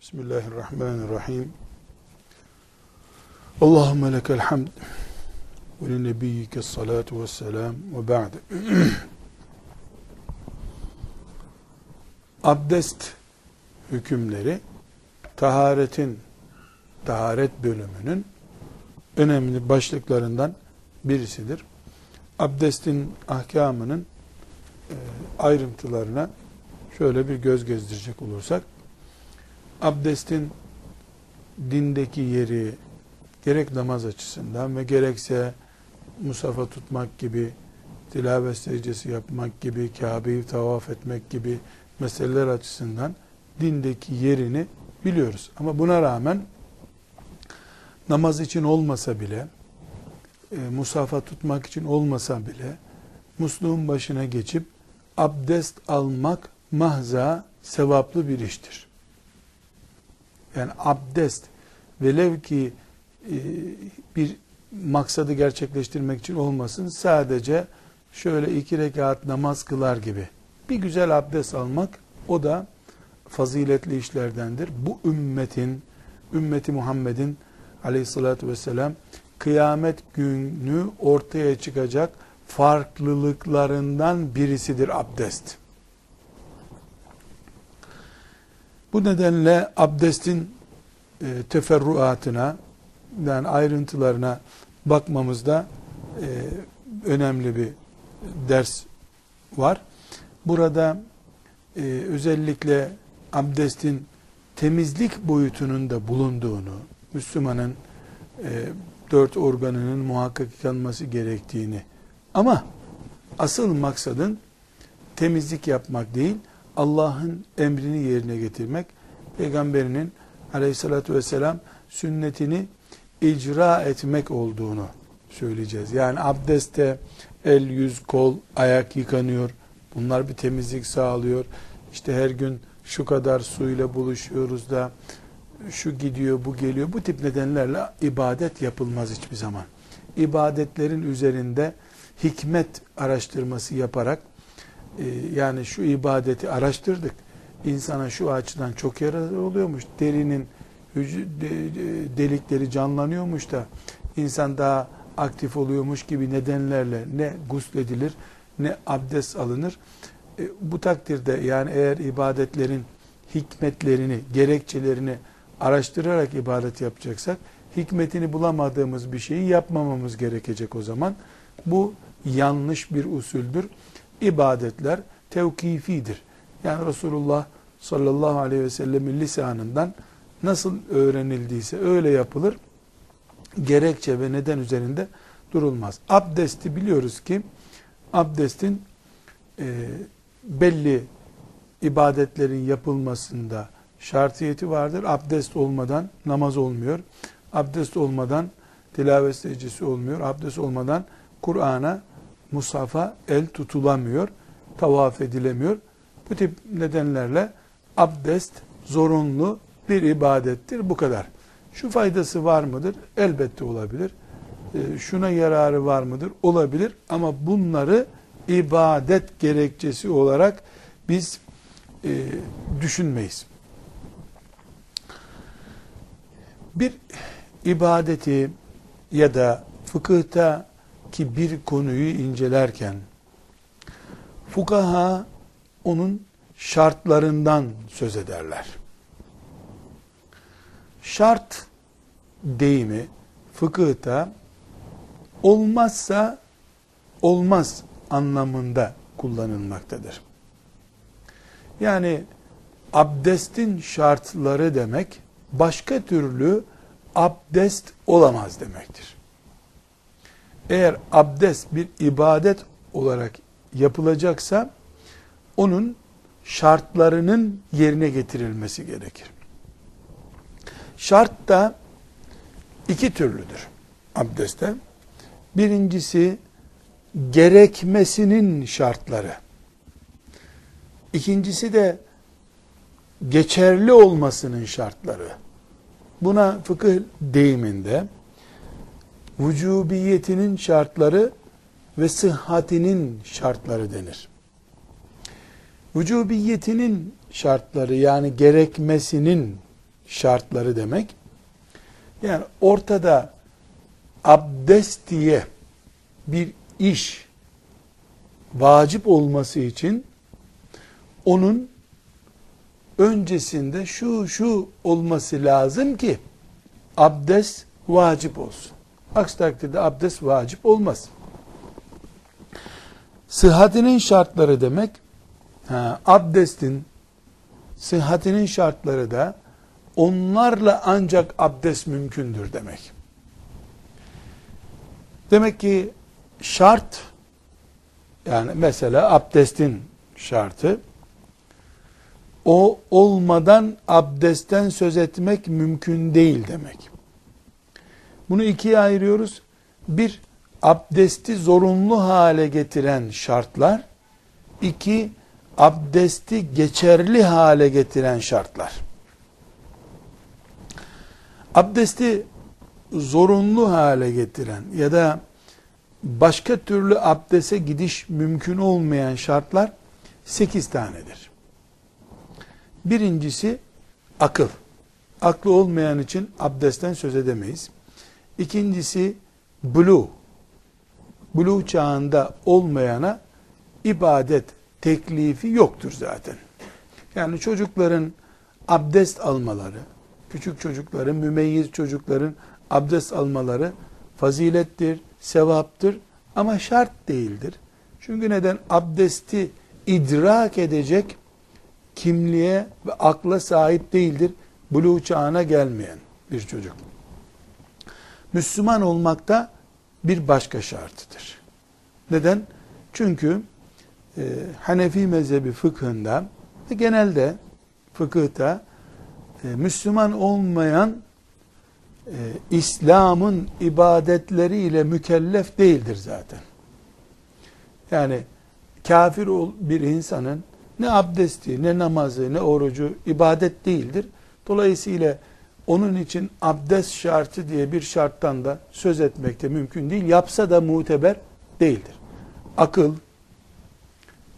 Bismillahirrahmanirrahim. Allahümme lekel hamd ve li nebiyyike salatu ve selam ve ba'd. Abdest hükümleri taharetin taharet bölümünün önemli başlıklarından birisidir. Abdestin ahkamının e, ayrıntılarına şöyle bir göz gezdirecek olursak abdestin dindeki yeri gerek namaz açısından ve gerekse musafa tutmak gibi, tilavet secdesi yapmak gibi, Kabe'yi tavaf etmek gibi meseleler açısından dindeki yerini biliyoruz. Ama buna rağmen namaz için olmasa bile, e, musafa tutmak için olmasa bile, musluğun başına geçip abdest almak mahza sevaplı bir iştir. Yani abdest velev ki e, bir maksadı gerçekleştirmek için olmasın sadece şöyle iki rekat namaz kılar gibi bir güzel abdest almak o da faziletli işlerdendir. Bu ümmetin ümmeti Muhammed'in aleyhissalatü vesselam kıyamet günü ortaya çıkacak farklılıklarından birisidir abdest. Bu nedenle abdestin e, teferruatına yani ayrıntılarına bakmamızda e, önemli bir ders var. Burada e, özellikle abdestin temizlik boyutunun da bulunduğunu, Müslümanın e, dört organının muhakkak yıkanması gerektiğini ama asıl maksadın temizlik yapmak değil, Allah'ın emrini yerine getirmek, peygamberinin aleyhissalatü vesselam sünnetini icra etmek olduğunu söyleyeceğiz. Yani abdeste el, yüz, kol, ayak yıkanıyor. Bunlar bir temizlik sağlıyor. İşte her gün şu kadar suyla buluşuyoruz da şu gidiyor, bu geliyor. Bu tip nedenlerle ibadet yapılmaz hiçbir zaman. İbadetlerin üzerinde hikmet araştırması yaparak e, yani şu ibadeti araştırdık. İnsana şu açıdan çok yararlı oluyormuş. Derinin delikleri canlanıyormuş da insan daha aktif oluyormuş gibi nedenlerle ne gusledilir ne abdest alınır. E, bu takdirde yani eğer ibadetlerin hikmetlerini, gerekçelerini araştırarak ibadet yapacaksak hikmetini bulamadığımız bir şeyi yapmamamız gerekecek o zaman. Bu yanlış bir usuldür ibadetler tevkifidir. Yani Resulullah sallallahu aleyhi ve sellemin lisanından nasıl öğrenildiyse öyle yapılır. Gerekçe ve neden üzerinde durulmaz. Abdesti biliyoruz ki abdestin e, belli ibadetlerin yapılmasında şartiyeti vardır. Abdest olmadan namaz olmuyor. Abdest olmadan tilavet secdesi olmuyor. Abdest olmadan Kur'an'a musafa el tutulamıyor, tavaf edilemiyor. Bu tip nedenlerle abdest zorunlu bir ibadettir. Bu kadar. Şu faydası var mıdır? Elbette olabilir. Ee, şuna yararı var mıdır? Olabilir. Ama bunları ibadet gerekçesi olarak biz e, düşünmeyiz. Bir ibadeti ya da fıkıhta ki bir konuyu incelerken fukaha onun şartlarından söz ederler. Şart deyimi fıkıhta olmazsa olmaz anlamında kullanılmaktadır. Yani abdestin şartları demek başka türlü abdest olamaz demektir eğer abdest bir ibadet olarak yapılacaksa onun şartlarının yerine getirilmesi gerekir. Şart da iki türlüdür abdestte. Birincisi gerekmesinin şartları. İkincisi de geçerli olmasının şartları. Buna fıkıh deyiminde vücubiyetinin şartları ve sıhhatinin şartları denir. Vücubiyetinin şartları yani gerekmesinin şartları demek. Yani ortada abdest diye bir iş vacip olması için onun öncesinde şu şu olması lazım ki abdest vacip olsun. Aksi takdirde abdest vacip olmaz. Sıhhatinin şartları demek, ha, abdestin sıhhatinin şartları da onlarla ancak abdest mümkündür demek. Demek ki şart yani mesela abdestin şartı o olmadan abdestten söz etmek mümkün değil demek. Bunu ikiye ayırıyoruz. Bir, abdesti zorunlu hale getiren şartlar. iki abdesti geçerli hale getiren şartlar. Abdesti zorunlu hale getiren ya da başka türlü abdese gidiş mümkün olmayan şartlar sekiz tanedir. Birincisi akıl. Aklı olmayan için abdestten söz edemeyiz. İkincisi bulu. Bulu çağında olmayana ibadet teklifi yoktur zaten. Yani çocukların abdest almaları, küçük çocukların, mümeyyiz çocukların abdest almaları fazilettir, sevaptır ama şart değildir. Çünkü neden? Abdesti idrak edecek kimliğe ve akla sahip değildir. Buluğ çağına gelmeyen bir çocuk. Müslüman olmakta bir başka şartıdır. Neden? Çünkü e, Hanefi mezhebi fıkhında ve genelde fıkıhta e, Müslüman olmayan e, İslam'ın ibadetleriyle mükellef değildir zaten. Yani kafir bir insanın ne abdesti, ne namazı, ne orucu ibadet değildir. Dolayısıyla onun için abdest şartı diye bir şarttan da söz etmek de mümkün değil. Yapsa da muteber değildir. Akıl,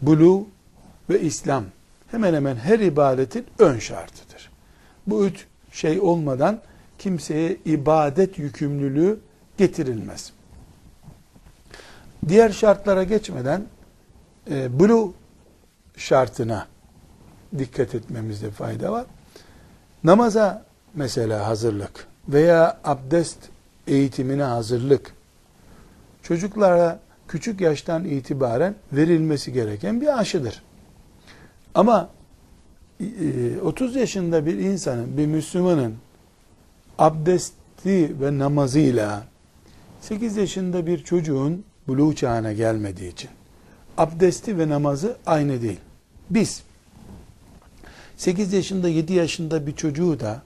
bulu ve İslam hemen hemen her ibadetin ön şartıdır. Bu üç şey olmadan kimseye ibadet yükümlülüğü getirilmez. Diğer şartlara geçmeden e, bulu şartına dikkat etmemizde fayda var. Namaza mesela hazırlık veya abdest eğitimine hazırlık çocuklara küçük yaştan itibaren verilmesi gereken bir aşıdır. Ama 30 e, yaşında bir insanın, bir Müslümanın abdesti ve namazıyla 8 yaşında bir çocuğun buluğ çağına gelmediği için abdesti ve namazı aynı değil. Biz 8 yaşında 7 yaşında bir çocuğu da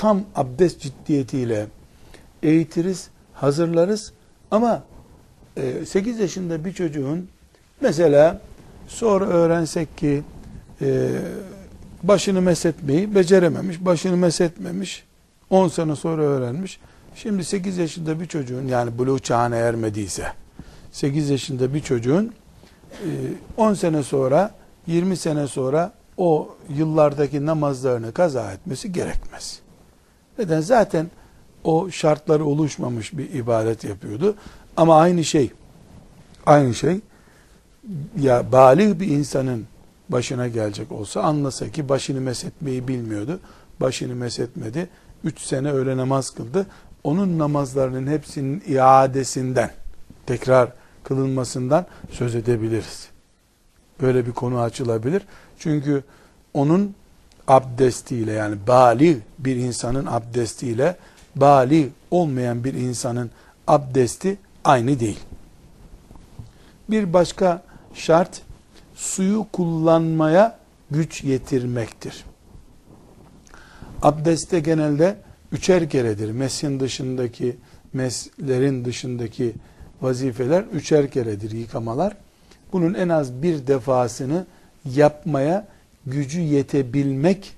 tam abdest ciddiyetiyle eğitiriz, hazırlarız ama 8 e, yaşında bir çocuğun mesela sonra öğrensek ki e, başını mesetmeyi becerememiş, başını mesetmemiş, 10 sene sonra öğrenmiş. Şimdi 8 yaşında bir çocuğun yani buluğ çağına ermediyse 8 yaşında bir çocuğun 10 e, sene sonra 20 sene sonra o yıllardaki namazlarını kaza etmesi gerekmez. Neden? Zaten o şartları oluşmamış bir ibadet yapıyordu. Ama aynı şey aynı şey ya balik bir insanın başına gelecek olsa anlasa ki başını mesetmeyi bilmiyordu. Başını mesetmedi. Üç sene öyle namaz kıldı. Onun namazlarının hepsinin iadesinden, tekrar kılınmasından söz edebiliriz. Böyle bir konu açılabilir. Çünkü onun abdestiyle yani bali bir insanın abdestiyle bali olmayan bir insanın abdesti aynı değil. Bir başka şart suyu kullanmaya güç yetirmektir. Abdeste genelde üçer keredir. Mesin dışındaki, meslerin dışındaki vazifeler üçer keredir yıkamalar. Bunun en az bir defasını yapmaya gücü yetebilmek,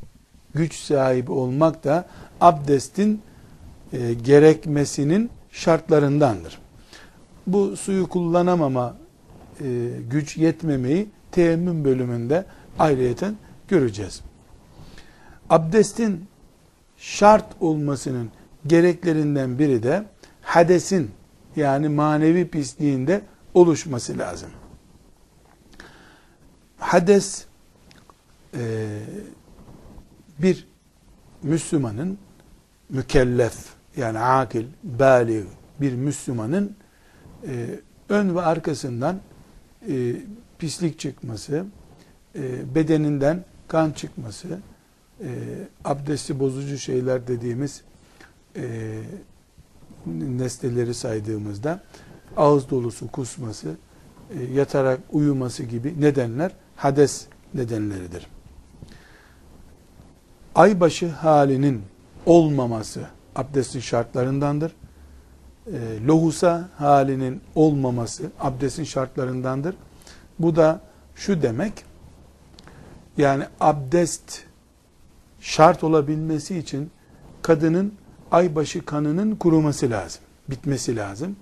güç sahibi olmak da abdestin e, gerekmesinin şartlarındandır. Bu suyu kullanamama, e, güç yetmemeyi teyemmüm bölümünde ayrıyeten göreceğiz. Abdestin şart olmasının gereklerinden biri de hadesin yani manevi pisliğinde oluşması lazım. Hades e, bir Müslümanın mükellef yani akil, bali bir Müslümanın e, ön ve arkasından e, pislik çıkması, e, bedeninden kan çıkması, e, abdesti bozucu şeyler dediğimiz e, nesneleri saydığımızda ağız dolusu kusması, e, yatarak uyuması gibi nedenler hades nedenleridir. Aybaşı halinin olmaması abdestin şartlarındandır. E, lohusa halinin olmaması abdestin şartlarındandır. Bu da şu demek, yani abdest şart olabilmesi için kadının aybaşı kanının kuruması lazım, bitmesi lazım.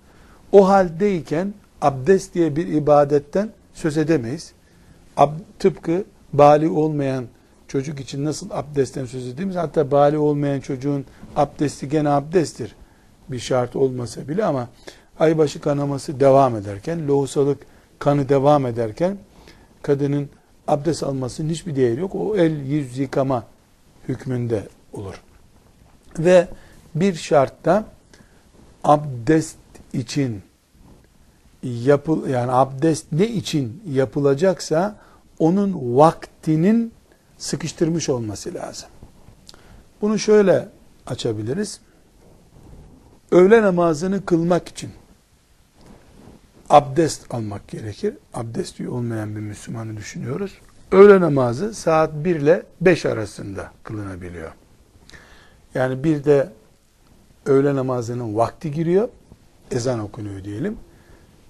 O haldeyken abdest diye bir ibadetten söz edemeyiz. Ab, tıpkı bali olmayan çocuk için nasıl abdestten söz ettiğimiz hatta bali olmayan çocuğun abdesti gene abdesttir. Bir şart olmasa bile ama aybaşı kanaması devam ederken, lohusalık kanı devam ederken kadının abdest almasının hiçbir değeri yok. O el yüz yıkama hükmünde olur. Ve bir şartta abdest için yapıl yani abdest ne için yapılacaksa onun vaktinin sıkıştırmış olması lazım. Bunu şöyle açabiliriz. Öğle namazını kılmak için abdest almak gerekir. Abdesti olmayan bir Müslümanı düşünüyoruz. Öğle namazı saat 1 ile 5 arasında kılınabiliyor. Yani bir de öğle namazının vakti giriyor. Ezan okunuyor diyelim.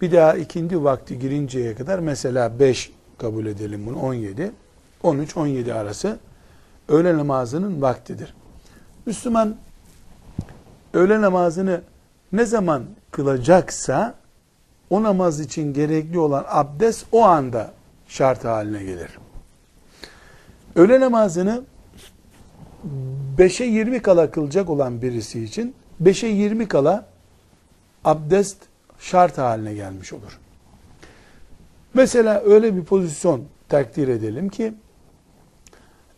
Bir daha ikindi vakti girinceye kadar mesela 5 kabul edelim bunu 17. 13-17 arası öğle namazının vaktidir. Müslüman öğle namazını ne zaman kılacaksa o namaz için gerekli olan abdest o anda şart haline gelir. Öğle namazını 5'e 20 kala kılacak olan birisi için 5'e 20 kala abdest şart haline gelmiş olur. Mesela öyle bir pozisyon takdir edelim ki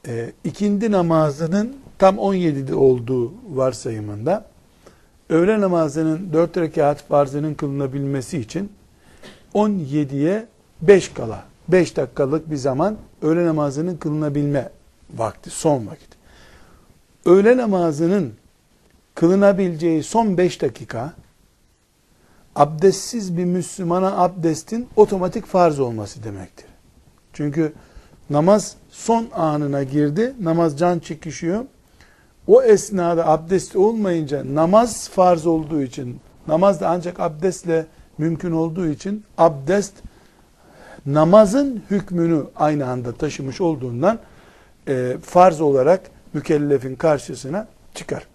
e, ikindi namazının tam 17'de olduğu varsayımında öğle namazının 4 rekat farzının kılınabilmesi için 17'ye 5 kala 5 dakikalık bir zaman öğle namazının kılınabilme vakti, son vakit. Öğle namazının kılınabileceği son 5 dakika abdestsiz bir Müslümana abdestin otomatik farz olması demektir. Çünkü namaz son anına girdi, namaz can çekişiyor. O esnada abdest olmayınca namaz farz olduğu için, namaz da ancak abdestle mümkün olduğu için abdest namazın hükmünü aynı anda taşımış olduğundan e, farz olarak mükellefin karşısına çıkar.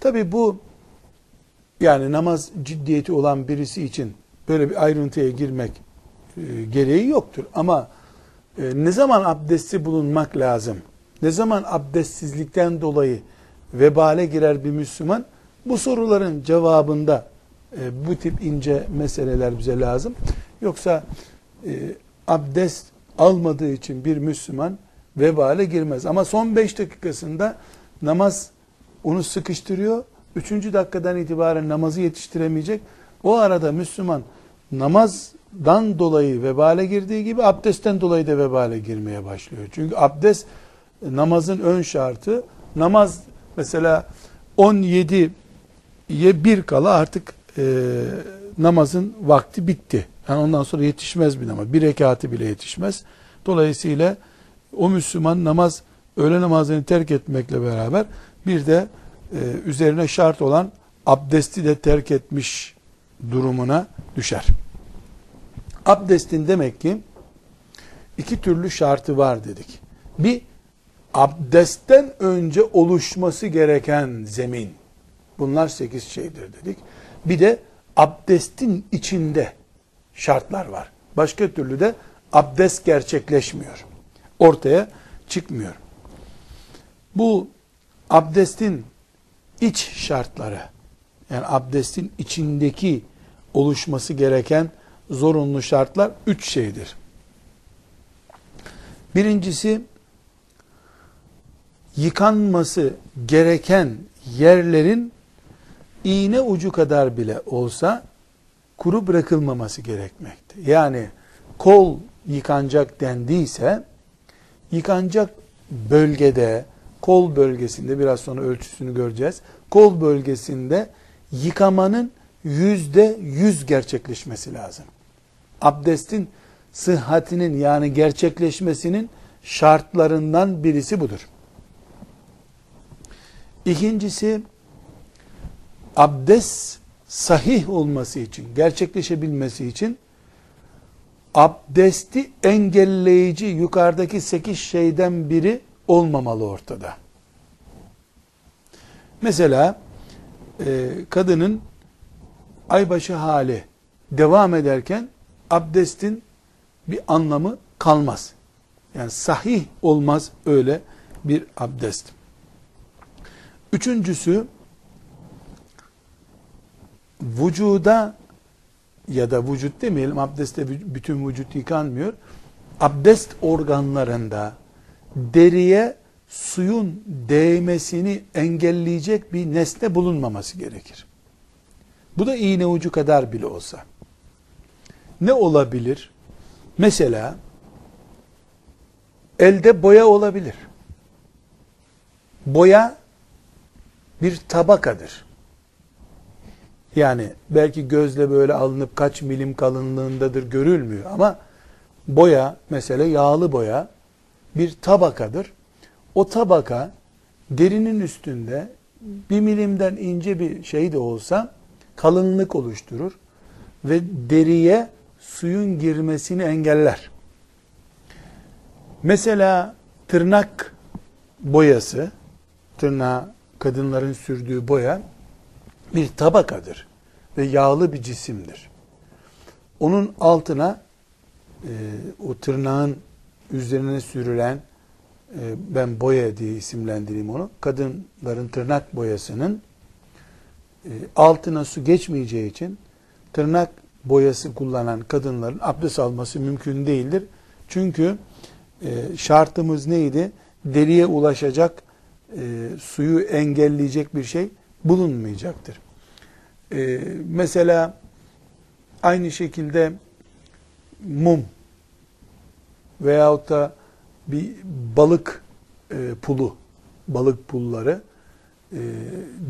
Tabi bu yani namaz ciddiyeti olan birisi için böyle bir ayrıntıya girmek e, gereği yoktur. Ama e, ne zaman abdesti bulunmak lazım? Ne zaman abdestsizlikten dolayı vebale girer bir Müslüman? Bu soruların cevabında e, bu tip ince meseleler bize lazım. Yoksa e, abdest almadığı için bir Müslüman vebale girmez. Ama son beş dakikasında namaz onu sıkıştırıyor. Üçüncü dakikadan itibaren namazı yetiştiremeyecek. O arada Müslüman namazdan dolayı vebale girdiği gibi abdestten dolayı da vebale girmeye başlıyor. Çünkü abdest namazın ön şartı. Namaz mesela 17'ye bir kala artık e, namazın vakti bitti. Yani ondan sonra yetişmez bir namaz. Bir rekatı bile yetişmez. Dolayısıyla o Müslüman namaz, öğle namazını terk etmekle beraber bir de e, üzerine şart olan abdesti de terk etmiş durumuna düşer. Abdestin demek ki iki türlü şartı var dedik. Bir, abdestten önce oluşması gereken zemin. Bunlar sekiz şeydir dedik. Bir de abdestin içinde şartlar var. Başka türlü de abdest gerçekleşmiyor. Ortaya çıkmıyor. Bu abdestin iç şartları yani abdestin içindeki oluşması gereken zorunlu şartlar üç şeydir. Birincisi yıkanması gereken yerlerin iğne ucu kadar bile olsa kuru bırakılmaması gerekmekte. Yani kol yıkanacak dendiyse yıkanacak bölgede kol bölgesinde biraz sonra ölçüsünü göreceğiz. Kol bölgesinde yıkamanın yüzde yüz gerçekleşmesi lazım. Abdestin sıhhatinin yani gerçekleşmesinin şartlarından birisi budur. İkincisi abdest sahih olması için, gerçekleşebilmesi için abdesti engelleyici yukarıdaki sekiz şeyden biri olmamalı ortada. Mesela e, kadının aybaşı hali devam ederken abdestin bir anlamı kalmaz. Yani sahih olmaz öyle bir abdest. Üçüncüsü vücuda ya da vücut demeyelim abdestte bütün vücut yıkanmıyor. Abdest organlarında deriye suyun değmesini engelleyecek bir nesne bulunmaması gerekir. Bu da iğne ucu kadar bile olsa. Ne olabilir? Mesela elde boya olabilir. Boya bir tabakadır. Yani belki gözle böyle alınıp kaç milim kalınlığındadır görülmüyor ama boya mesela yağlı boya bir tabakadır. O tabaka derinin üstünde bir milimden ince bir şey de olsa kalınlık oluşturur ve deriye suyun girmesini engeller. Mesela tırnak boyası, tırnağa kadınların sürdüğü boya bir tabakadır ve yağlı bir cisimdir. Onun altına e, o tırnağın üzerine sürülen e, ben boya diye isimlendireyim onu. Kadınların tırnak boyasının e, altına su geçmeyeceği için tırnak boyası kullanan kadınların abdest alması mümkün değildir. Çünkü e, şartımız neydi? Deriye ulaşacak e, suyu engelleyecek bir şey bulunmayacaktır. E, mesela aynı şekilde mum veyahut da bir balık e, pulu, balık pulları e,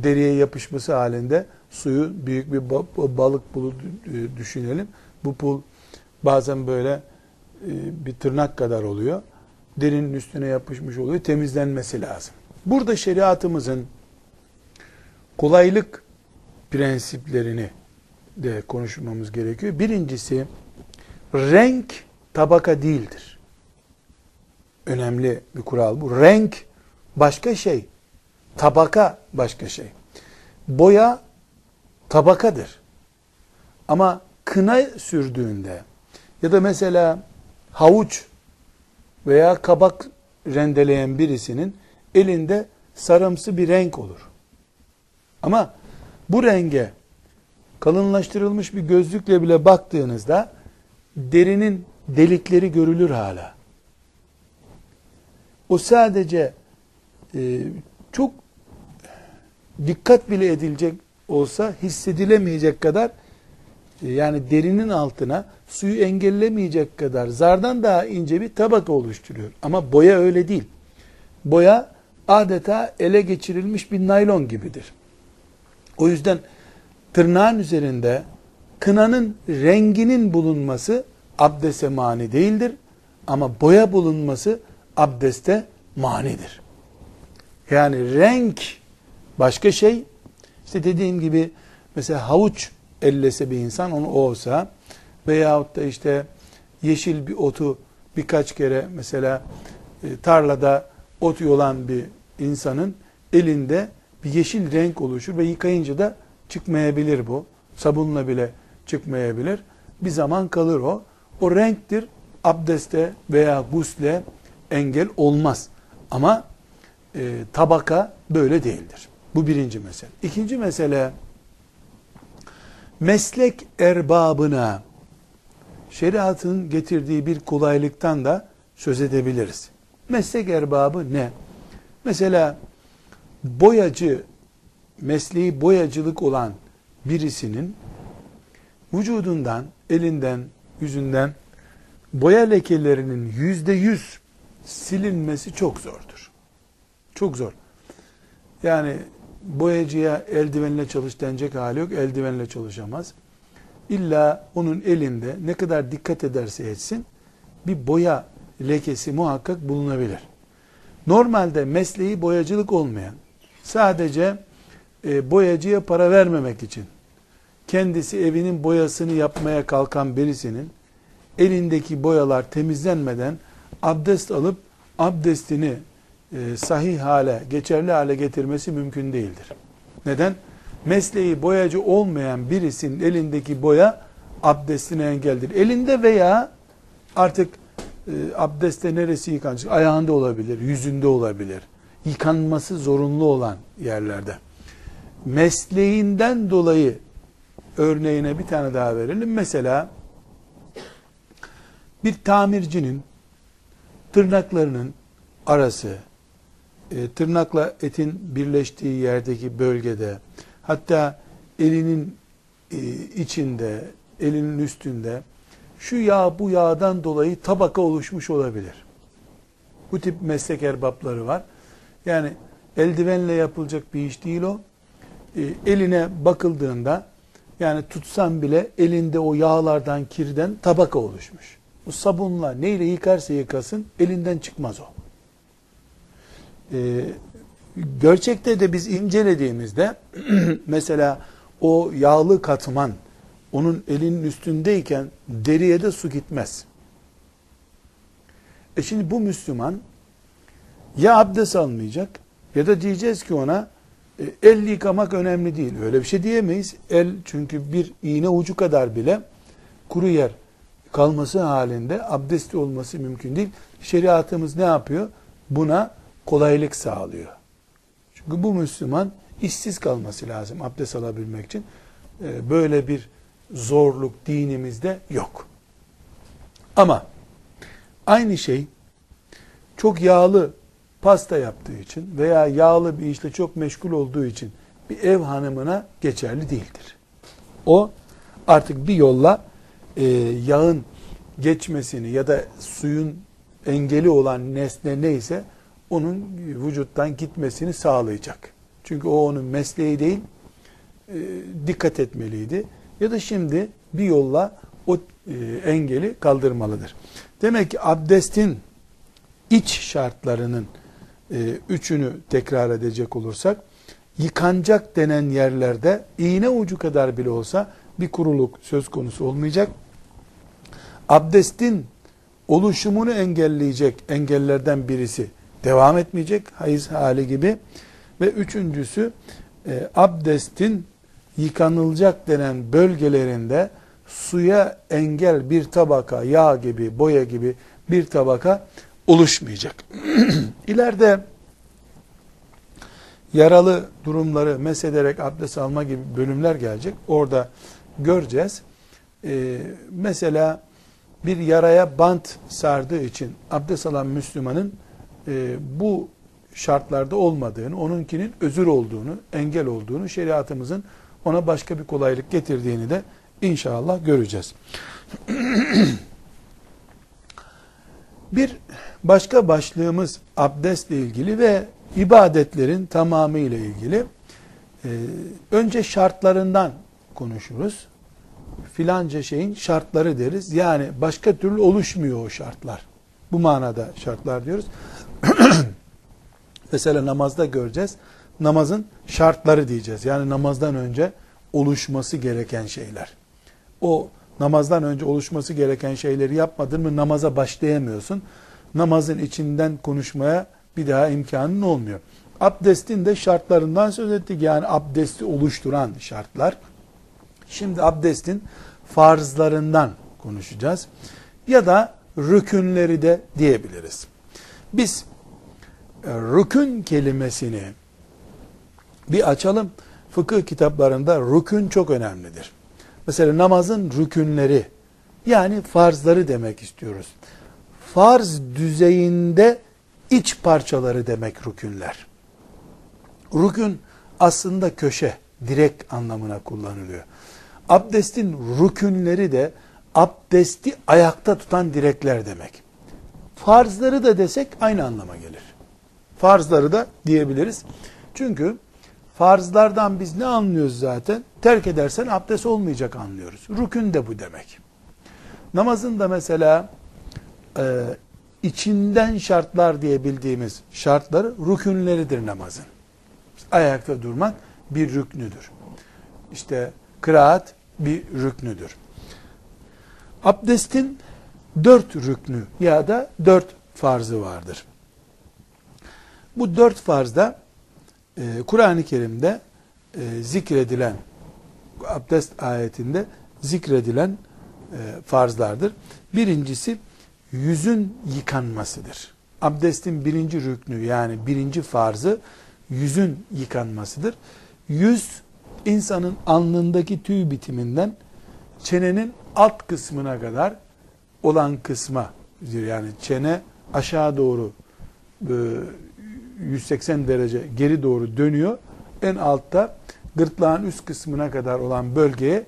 deriye yapışması halinde suyu büyük bir balık pulu e, düşünelim. Bu pul bazen böyle e, bir tırnak kadar oluyor. Derinin üstüne yapışmış oluyor. Temizlenmesi lazım. Burada şeriatımızın kolaylık prensiplerini de konuşmamız gerekiyor. Birincisi renk tabaka değildir. Önemli bir kural bu. Renk başka şey. Tabaka başka şey. Boya tabakadır. Ama kına sürdüğünde ya da mesela havuç veya kabak rendeleyen birisinin elinde sarımsı bir renk olur. Ama bu renge kalınlaştırılmış bir gözlükle bile baktığınızda derinin delikleri görülür hala. O sadece e, çok dikkat bile edilecek olsa hissedilemeyecek kadar e, yani derinin altına suyu engellemeyecek kadar zardan daha ince bir tabaka oluşturuyor. Ama boya öyle değil. Boya adeta ele geçirilmiş bir naylon gibidir. O yüzden tırnağın üzerinde kınanın renginin bulunması abdeste mani değildir. Ama boya bulunması abdeste manidir. Yani renk başka şey. İşte dediğim gibi mesela havuç ellese bir insan onu olsa veyahut da işte yeşil bir otu birkaç kere mesela e, tarlada ot yolan bir insanın elinde bir yeşil renk oluşur ve yıkayınca da çıkmayabilir bu. Sabunla bile çıkmayabilir. Bir zaman kalır o. O renktir. Abdeste veya gusle engel olmaz. Ama e, tabaka böyle değildir. Bu birinci mesele. İkinci mesele, meslek erbabına şeriatın getirdiği bir kolaylıktan da söz edebiliriz. Meslek erbabı ne? Mesela boyacı, mesleği boyacılık olan birisinin vücudundan, elinden, yüzünden boya lekelerinin yüzde yüz silinmesi çok zordur. Çok zor. Yani boyacıya eldivenle çalış denecek hali yok. Eldivenle çalışamaz. İlla onun elinde ne kadar dikkat ederse etsin bir boya lekesi muhakkak bulunabilir. Normalde mesleği boyacılık olmayan, sadece e, boyacıya para vermemek için kendisi evinin boyasını yapmaya kalkan birisinin elindeki boyalar temizlenmeden abdest alıp abdestini e, sahih hale, geçerli hale getirmesi mümkün değildir. Neden? Mesleği boyacı olmayan birisinin elindeki boya abdestine engeldir. Elinde veya artık e, abdestte neresi yıkanacak? Ayağında olabilir, yüzünde olabilir. Yıkanması zorunlu olan yerlerde. Mesleğinden dolayı örneğine bir tane daha verelim. Mesela bir tamircinin tırnaklarının arası, e, tırnakla etin birleştiği yerdeki bölgede, hatta elinin e, içinde, elinin üstünde şu yağ bu yağdan dolayı tabaka oluşmuş olabilir. Bu tip meslek erbapları var. Yani eldivenle yapılacak bir iş değil o. E, eline bakıldığında yani tutsan bile elinde o yağlardan, kirden tabaka oluşmuş. Bu sabunla neyle yıkarsa yıkasın elinden çıkmaz o. Ee, gerçekte de biz incelediğimizde mesela o yağlı katman onun elinin üstündeyken deriye de su gitmez. E şimdi bu Müslüman ya abdest almayacak ya da diyeceğiz ki ona e, el yıkamak önemli değil. Öyle bir şey diyemeyiz. El çünkü bir iğne ucu kadar bile kuru yer kalması halinde abdesti olması mümkün değil. Şeriatımız ne yapıyor? Buna kolaylık sağlıyor. Çünkü bu Müslüman işsiz kalması lazım abdest alabilmek için. E, böyle bir zorluk dinimizde yok. Ama aynı şey çok yağlı pasta yaptığı için veya yağlı bir işle çok meşgul olduğu için bir ev hanımına geçerli değildir. O artık bir yolla e, yağın geçmesini ya da suyun engeli olan nesne neyse onun vücuttan gitmesini sağlayacak. Çünkü o onun mesleği değil, e, dikkat etmeliydi. Ya da şimdi bir yolla o e, engeli kaldırmalıdır. Demek ki abdestin iç şartlarının e, üçünü tekrar edecek olursak, yıkanacak denen yerlerde iğne ucu kadar bile olsa bir kuruluk söz konusu olmayacak. Abdestin oluşumunu engelleyecek engellerden birisi devam etmeyecek hayız hali gibi ve üçüncüsü e, abdestin yıkanılacak denen bölgelerinde suya engel bir tabaka yağ gibi boya gibi bir tabaka oluşmayacak. İleride yaralı durumları mesederek abdest alma gibi bölümler gelecek. Orada göreceğiz. Ee, mesela bir yaraya bant sardığı için abdest alan Müslümanın e, bu şartlarda olmadığını, onunkinin özür olduğunu, engel olduğunu, şeriatımızın ona başka bir kolaylık getirdiğini de inşallah göreceğiz. bir başka başlığımız abdestle ilgili ve ibadetlerin tamamı ile ilgili. Ee, önce şartlarından konuşuruz filanca şeyin şartları deriz. Yani başka türlü oluşmuyor o şartlar. Bu manada şartlar diyoruz. Mesela namazda göreceğiz. Namazın şartları diyeceğiz. Yani namazdan önce oluşması gereken şeyler. O namazdan önce oluşması gereken şeyleri yapmadın mı namaza başlayamıyorsun. Namazın içinden konuşmaya bir daha imkanın olmuyor. Abdestin de şartlarından söz ettik. Yani abdesti oluşturan şartlar. Şimdi abdestin farzlarından konuşacağız. Ya da rükünleri de diyebiliriz. Biz rükün kelimesini Bir açalım. Fıkıh kitaplarında rükün çok önemlidir. Mesela namazın rükünleri yani farzları demek istiyoruz. Farz düzeyinde iç parçaları demek rükünler. Rükün aslında köşe, direk anlamına kullanılıyor. Abdestin rükünleri de abdesti ayakta tutan direkler demek. Farzları da desek aynı anlama gelir. Farzları da diyebiliriz. Çünkü farzlardan biz ne anlıyoruz zaten? Terk edersen abdest olmayacak anlıyoruz. Rükün de bu demek. Namazın da mesela e, içinden şartlar diye bildiğimiz şartları rükünleridir namazın. Ayakta durmak bir rüknüdür. İşte kıraat bir rüknüdür. Abdestin dört rüknü ya da dört farzı vardır. Bu dört farzda e, Kur'an-ı Kerim'de e, zikredilen abdest ayetinde zikredilen e, farzlardır. Birincisi yüzün yıkanmasıdır. Abdestin birinci rüknü yani birinci farzı yüzün yıkanmasıdır. Yüz insanın alnındaki tüy bitiminden çenenin alt kısmına kadar olan kısma yani çene aşağı doğru 180 derece geri doğru dönüyor. En altta gırtlağın üst kısmına kadar olan bölgeye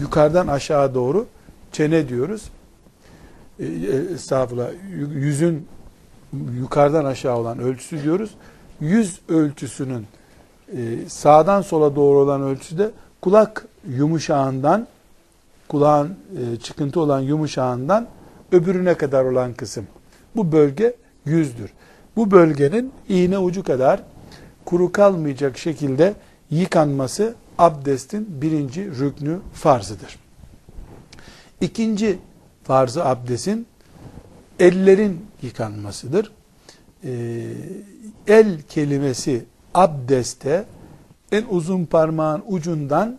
yukarıdan aşağı doğru çene diyoruz. E, e, estağfurullah yüzün yukarıdan aşağı olan ölçüsü diyoruz. Yüz ölçüsünün e, sağdan sola doğru olan ölçüde kulak yumuşağından kulağın çıkıntı olan yumuşağından öbürüne kadar olan kısım. Bu bölge yüzdür. Bu bölgenin iğne ucu kadar kuru kalmayacak şekilde yıkanması abdestin birinci rüknü farzıdır. İkinci farzı abdestin ellerin yıkanmasıdır. Ee, el kelimesi abdeste en uzun parmağın ucundan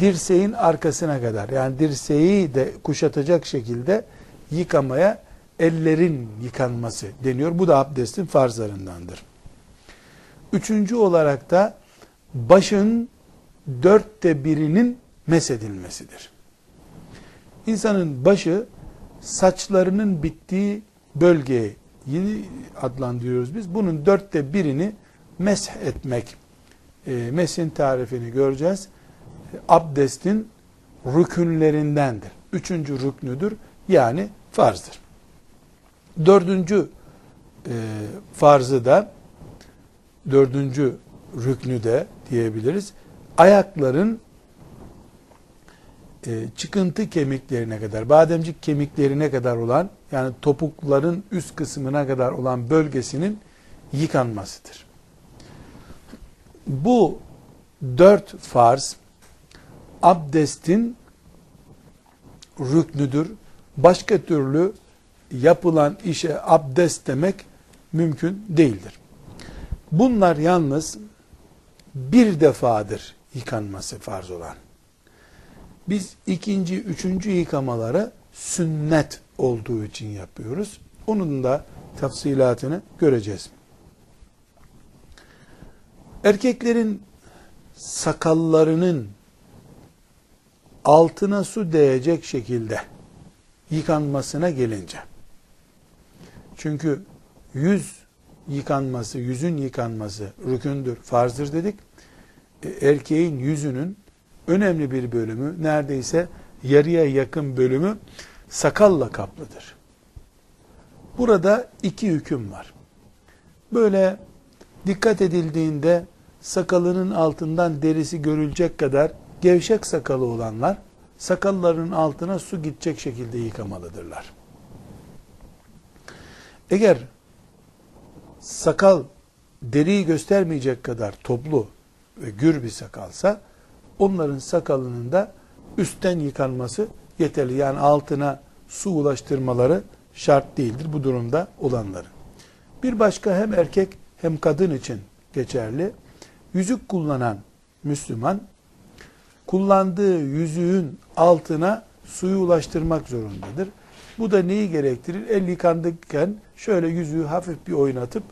dirseğin arkasına kadar yani dirseği de kuşatacak şekilde yıkamaya ellerin yıkanması deniyor. Bu da abdestin farzlarındandır. Üçüncü olarak da başın dörtte birinin mesedilmesidir. İnsanın başı saçlarının bittiği bölgeyi adlandırıyoruz biz. Bunun dörtte birini mesh etmek. E, mesin tarifini göreceğiz. Abdestin rükünlerindendir. Üçüncü rüknüdür. Yani farzdır. Dördüncü e, farzı da dördüncü rüknü de diyebiliriz. Ayakların e, çıkıntı kemiklerine kadar, bademcik kemiklerine kadar olan yani topukların üst kısmına kadar olan bölgesinin yıkanmasıdır. Bu dört farz abdestin rüknüdür. Başka türlü yapılan işe abdest demek mümkün değildir. Bunlar yalnız bir defadır yıkanması farz olan. Biz ikinci, üçüncü yıkamaları sünnet olduğu için yapıyoruz. Onun da tafsilatını göreceğiz. Erkeklerin sakallarının altına su değecek şekilde yıkanmasına gelince çünkü yüz yıkanması, yüzün yıkanması rükündür, farzdır dedik. E, erkeğin yüzünün önemli bir bölümü, neredeyse yarıya yakın bölümü sakalla kaplıdır. Burada iki hüküm var. Böyle dikkat edildiğinde sakalının altından derisi görülecek kadar gevşek sakalı olanlar sakallarının altına su gidecek şekilde yıkamalıdırlar. Eğer sakal deriyi göstermeyecek kadar toplu ve gür bir sakalsa onların sakalının da üstten yıkanması yeterli. Yani altına su ulaştırmaları şart değildir bu durumda olanların. Bir başka hem erkek hem kadın için geçerli. Yüzük kullanan Müslüman kullandığı yüzüğün altına suyu ulaştırmak zorundadır. Bu da neyi gerektirir? El yıkandıkken şöyle yüzüğü hafif bir oynatıp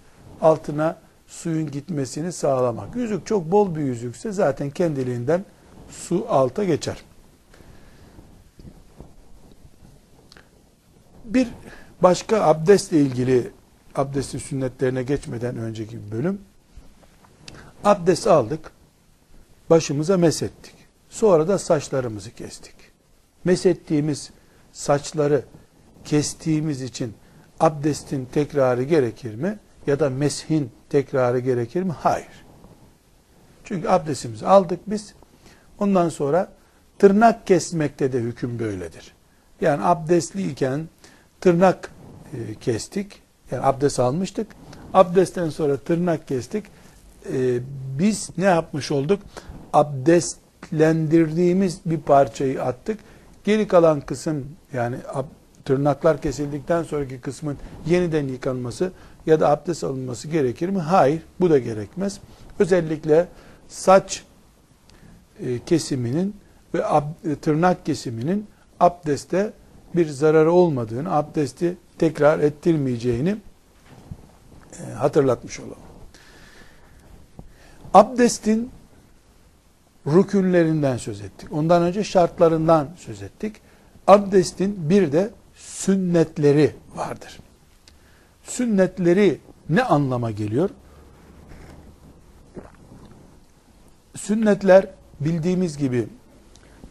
altına suyun gitmesini sağlamak. Yüzük çok bol bir yüzükse zaten kendiliğinden su alta geçer. Bir başka abdestle ilgili abdestin sünnetlerine geçmeden önceki bölüm. Abdest aldık. Başımıza mesettik. Sonra da saçlarımızı kestik. Mesettiğimiz saçları kestiğimiz için abdestin tekrarı gerekir mi? Ya da meshin tekrarı gerekir mi? Hayır. Çünkü abdestimizi aldık biz. Ondan sonra tırnak kesmekte de hüküm böyledir. Yani abdestliyken tırnak e, kestik. Yani abdest almıştık. Abdestten sonra tırnak kestik. E, biz ne yapmış olduk? Abdestlendirdiğimiz bir parçayı attık. Geri kalan kısım yani tırnaklar kesildikten sonraki kısmın yeniden yıkanması ya da abdest alınması gerekir mi? Hayır, bu da gerekmez. Özellikle saç e, kesiminin ve e, tırnak kesiminin abdeste bir zararı olmadığını, abdesti tekrar ettirmeyeceğini e, hatırlatmış olalım. Abdestin rükünlerinden söz ettik. Ondan önce şartlarından söz ettik. Abdestin bir de sünnetleri vardır. Sünnetleri ne anlama geliyor? Sünnetler bildiğimiz gibi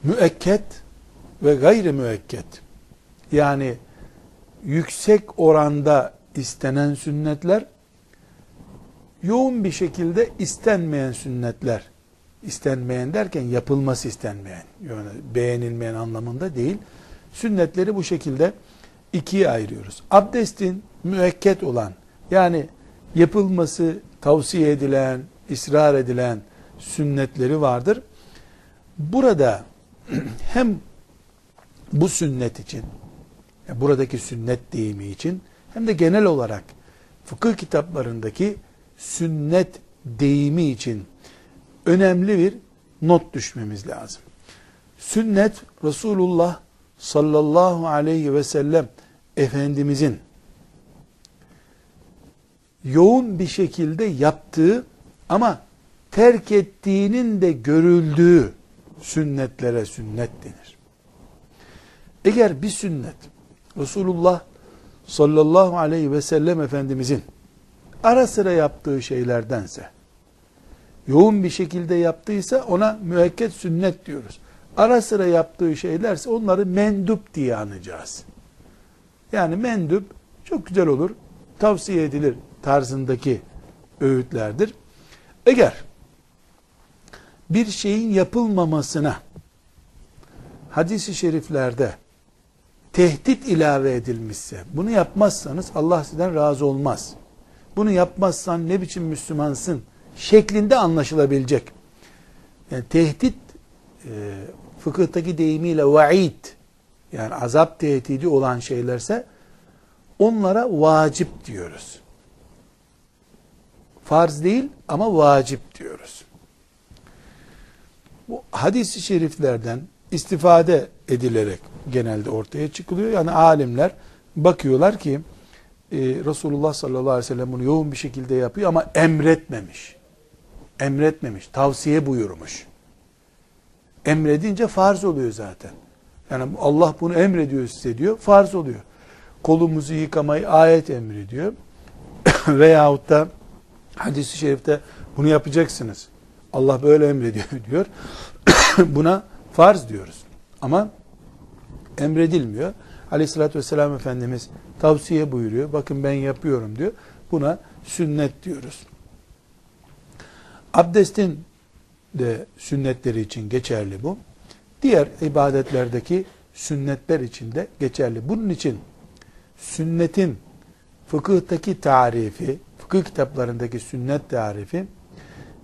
müekket ve gayri müekket yani yüksek oranda istenen sünnetler yoğun bir şekilde istenmeyen sünnetler istenmeyen derken yapılması istenmeyen yani beğenilmeyen anlamında değil sünnetleri bu şekilde ikiye ayırıyoruz. Abdestin müekket olan yani yapılması tavsiye edilen, ısrar edilen sünnetleri vardır. Burada hem bu sünnet için, buradaki sünnet deyimi için hem de genel olarak fıkıh kitaplarındaki sünnet deyimi için önemli bir not düşmemiz lazım. Sünnet Resulullah sallallahu aleyhi ve sellem Efendimizin yoğun bir şekilde yaptığı ama terk ettiğinin de görüldüğü sünnetlere sünnet denir. Eğer bir sünnet Resulullah sallallahu aleyhi ve sellem Efendimizin ara sıra yaptığı şeylerdense yoğun bir şekilde yaptıysa ona müekket sünnet diyoruz. Ara sıra yaptığı şeylerse onları mendup diye anacağız. Yani mendup çok güzel olur, tavsiye edilir tarzındaki öğütlerdir. Eğer bir şeyin yapılmamasına hadisi şeriflerde tehdit ilave edilmişse, bunu yapmazsanız Allah sizden razı olmaz. Bunu yapmazsan ne biçim Müslümansın şeklinde anlaşılabilecek. Yani tehdit e, fıkıhtaki deyimiyle vaid yani azap tehdidi olan şeylerse onlara vacip diyoruz. Farz değil ama vacip diyoruz. Bu hadis-i şeriflerden istifade edilerek genelde ortaya çıkılıyor. Yani alimler bakıyorlar ki e, Resulullah sallallahu aleyhi ve sellem bunu yoğun bir şekilde yapıyor ama emretmemiş. Emretmemiş, tavsiye buyurmuş. Emredince farz oluyor zaten. Yani Allah bunu emrediyor size diyor, farz oluyor. Kolumuzu yıkamayı ayet emrediyor. Veyahut da hadis-i şerifte bunu yapacaksınız. Allah böyle emrediyor diyor. Buna farz diyoruz. Ama emredilmiyor. Aleyhissalatü vesselam Efendimiz tavsiye buyuruyor. Bakın ben yapıyorum diyor. Buna sünnet diyoruz. Abdestin de sünnetleri için geçerli bu. Diğer ibadetlerdeki sünnetler için de geçerli. Bunun için sünnetin fıkıhtaki tarifi, fıkıh kitaplarındaki sünnet tarifi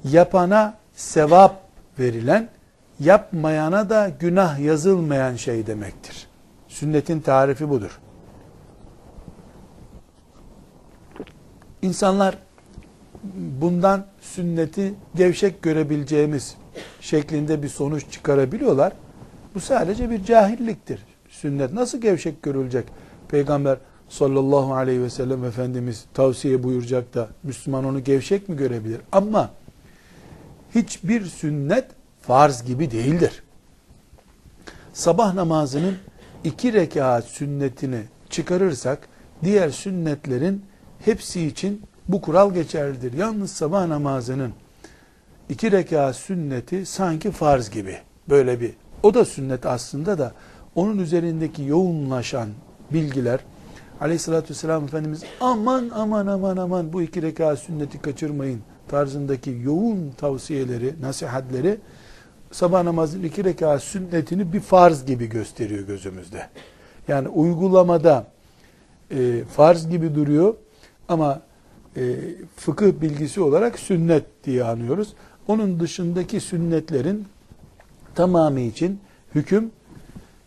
yapana sevap verilen, yapmayana da günah yazılmayan şey demektir. Sünnetin tarifi budur. İnsanlar bundan sünneti gevşek görebileceğimiz şeklinde bir sonuç çıkarabiliyorlar. Bu sadece bir cahilliktir. Sünnet nasıl gevşek görülecek? Peygamber sallallahu aleyhi ve sellem Efendimiz tavsiye buyuracak da Müslüman onu gevşek mi görebilir? Ama hiçbir sünnet farz gibi değildir. Sabah namazının iki rekat sünnetini çıkarırsak diğer sünnetlerin hepsi için bu kural geçerlidir. Yalnız sabah namazının iki rekat sünneti sanki farz gibi. Böyle bir o da sünnet aslında da onun üzerindeki yoğunlaşan bilgiler aleyhissalatü vesselam Efendimiz aman aman aman aman bu iki rekat sünneti kaçırmayın tarzındaki yoğun tavsiyeleri, nasihatleri sabah namazının iki rekat sünnetini bir farz gibi gösteriyor gözümüzde. Yani uygulamada e, farz gibi duruyor ama e, fıkıh bilgisi olarak sünnet diye anıyoruz. Onun dışındaki sünnetlerin tamamı için hüküm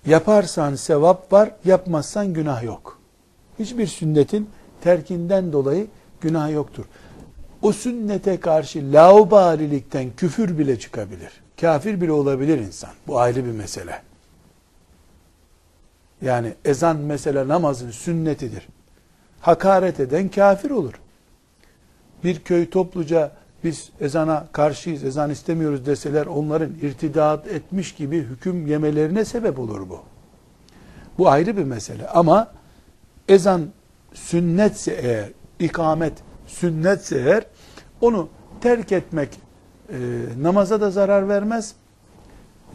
yaparsan sevap var, yapmazsan günah yok. Hiçbir sünnetin terkinden dolayı günah yoktur. O sünnete karşı laubalilikten küfür bile çıkabilir. Kafir bile olabilir insan. Bu ayrı bir mesele. Yani ezan mesela namazın sünnetidir. Hakaret eden kafir olur. Bir köy topluca biz ezana karşıyız, ezan istemiyoruz deseler onların irtidat etmiş gibi hüküm yemelerine sebep olur bu. Bu ayrı bir mesele ama ezan sünnetse eğer, ikamet sünnetse eğer onu terk etmek e, namaza da zarar vermez.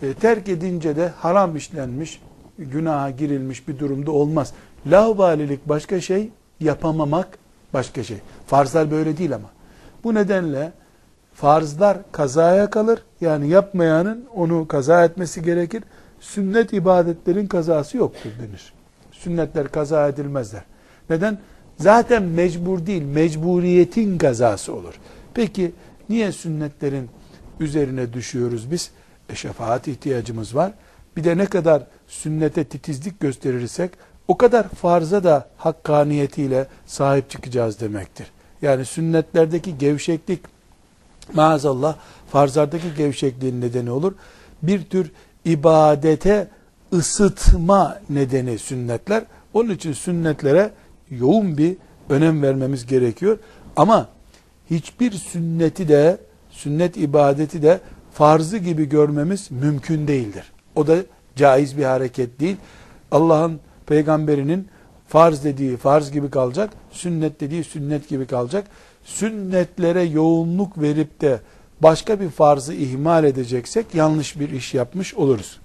E, terk edince de haram işlenmiş, günaha girilmiş bir durumda olmaz. Laubalilik başka şey, yapamamak başka şey. Farzlar böyle değil ama. Bu nedenle farzlar kazaya kalır. Yani yapmayanın onu kaza etmesi gerekir. Sünnet ibadetlerin kazası yoktur denir. Sünnetler kaza edilmezler. Neden? Zaten mecbur değil, mecburiyetin kazası olur. Peki niye sünnetlerin üzerine düşüyoruz biz? E şefaat ihtiyacımız var. Bir de ne kadar sünnete titizlik gösterirsek o kadar farza da hakkaniyetiyle sahip çıkacağız demektir. Yani sünnetlerdeki gevşeklik maazallah farzlardaki gevşekliğin nedeni olur. Bir tür ibadete ısıtma nedeni sünnetler. Onun için sünnetlere yoğun bir önem vermemiz gerekiyor. Ama hiçbir sünneti de sünnet ibadeti de farzı gibi görmemiz mümkün değildir. O da caiz bir hareket değil. Allah'ın peygamberinin farz dediği farz gibi kalacak, sünnet dediği sünnet gibi kalacak. Sünnetlere yoğunluk verip de başka bir farzı ihmal edeceksek yanlış bir iş yapmış oluruz.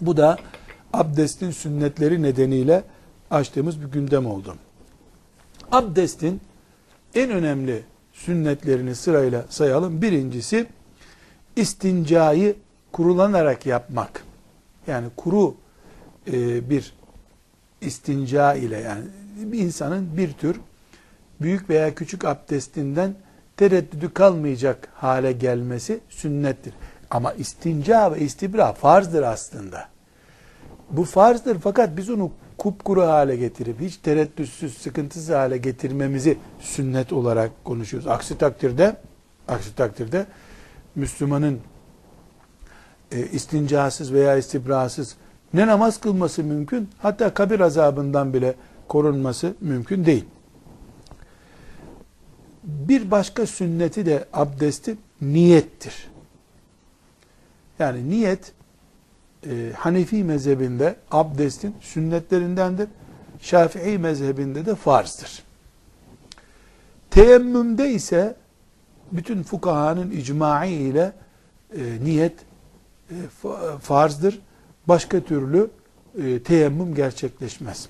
Bu da abdestin sünnetleri nedeniyle açtığımız bir gündem oldu. Abdestin en önemli sünnetlerini sırayla sayalım. Birincisi istincayı kurulanarak yapmak. Yani kuru e, bir istinca ile yani bir insanın bir tür büyük veya küçük abdestinden tereddüdü kalmayacak hale gelmesi sünnettir. Ama istinca ve istibra farzdır aslında. Bu farzdır fakat biz onu kupkuru hale getirip hiç tereddütsüz, sıkıntısız hale getirmemizi sünnet olarak konuşuyoruz. Aksi takdirde aksi takdirde Müslümanın e, istincasız veya istibrasız ne namaz kılması mümkün, hatta kabir azabından bile korunması mümkün değil. Bir başka sünneti de abdesti niyettir. Yani niyet e, Hanefi mezhebinde abdestin sünnetlerindendir. Şafii mezhebinde de farzdır. Teyemmümde ise bütün fukahanın icma'i ile e, niyet e, farzdır. Başka türlü e, teyemmüm gerçekleşmez.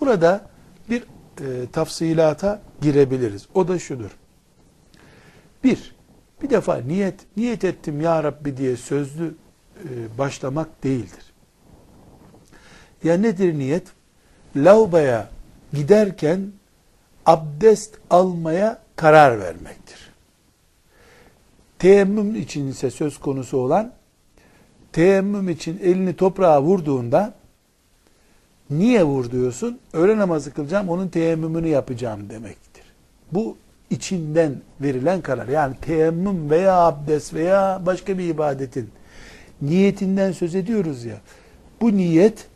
Burada bir e, tafsilata girebiliriz. O da şudur. Bir, bir defa niyet, niyet ettim ya Rabbi diye sözlü e, başlamak değildir. Ya nedir niyet? Laubaya giderken abdest almaya karar vermektir. Teyemmüm için ise söz konusu olan teyemmüm için elini toprağa vurduğunda niye vur diyorsun? Öğle namazı kılacağım, onun teyemmümünü yapacağım demektir. Bu içinden verilen karar. Yani teyemmüm veya abdest veya başka bir ibadetin niyetinden söz ediyoruz ya. Bu niyet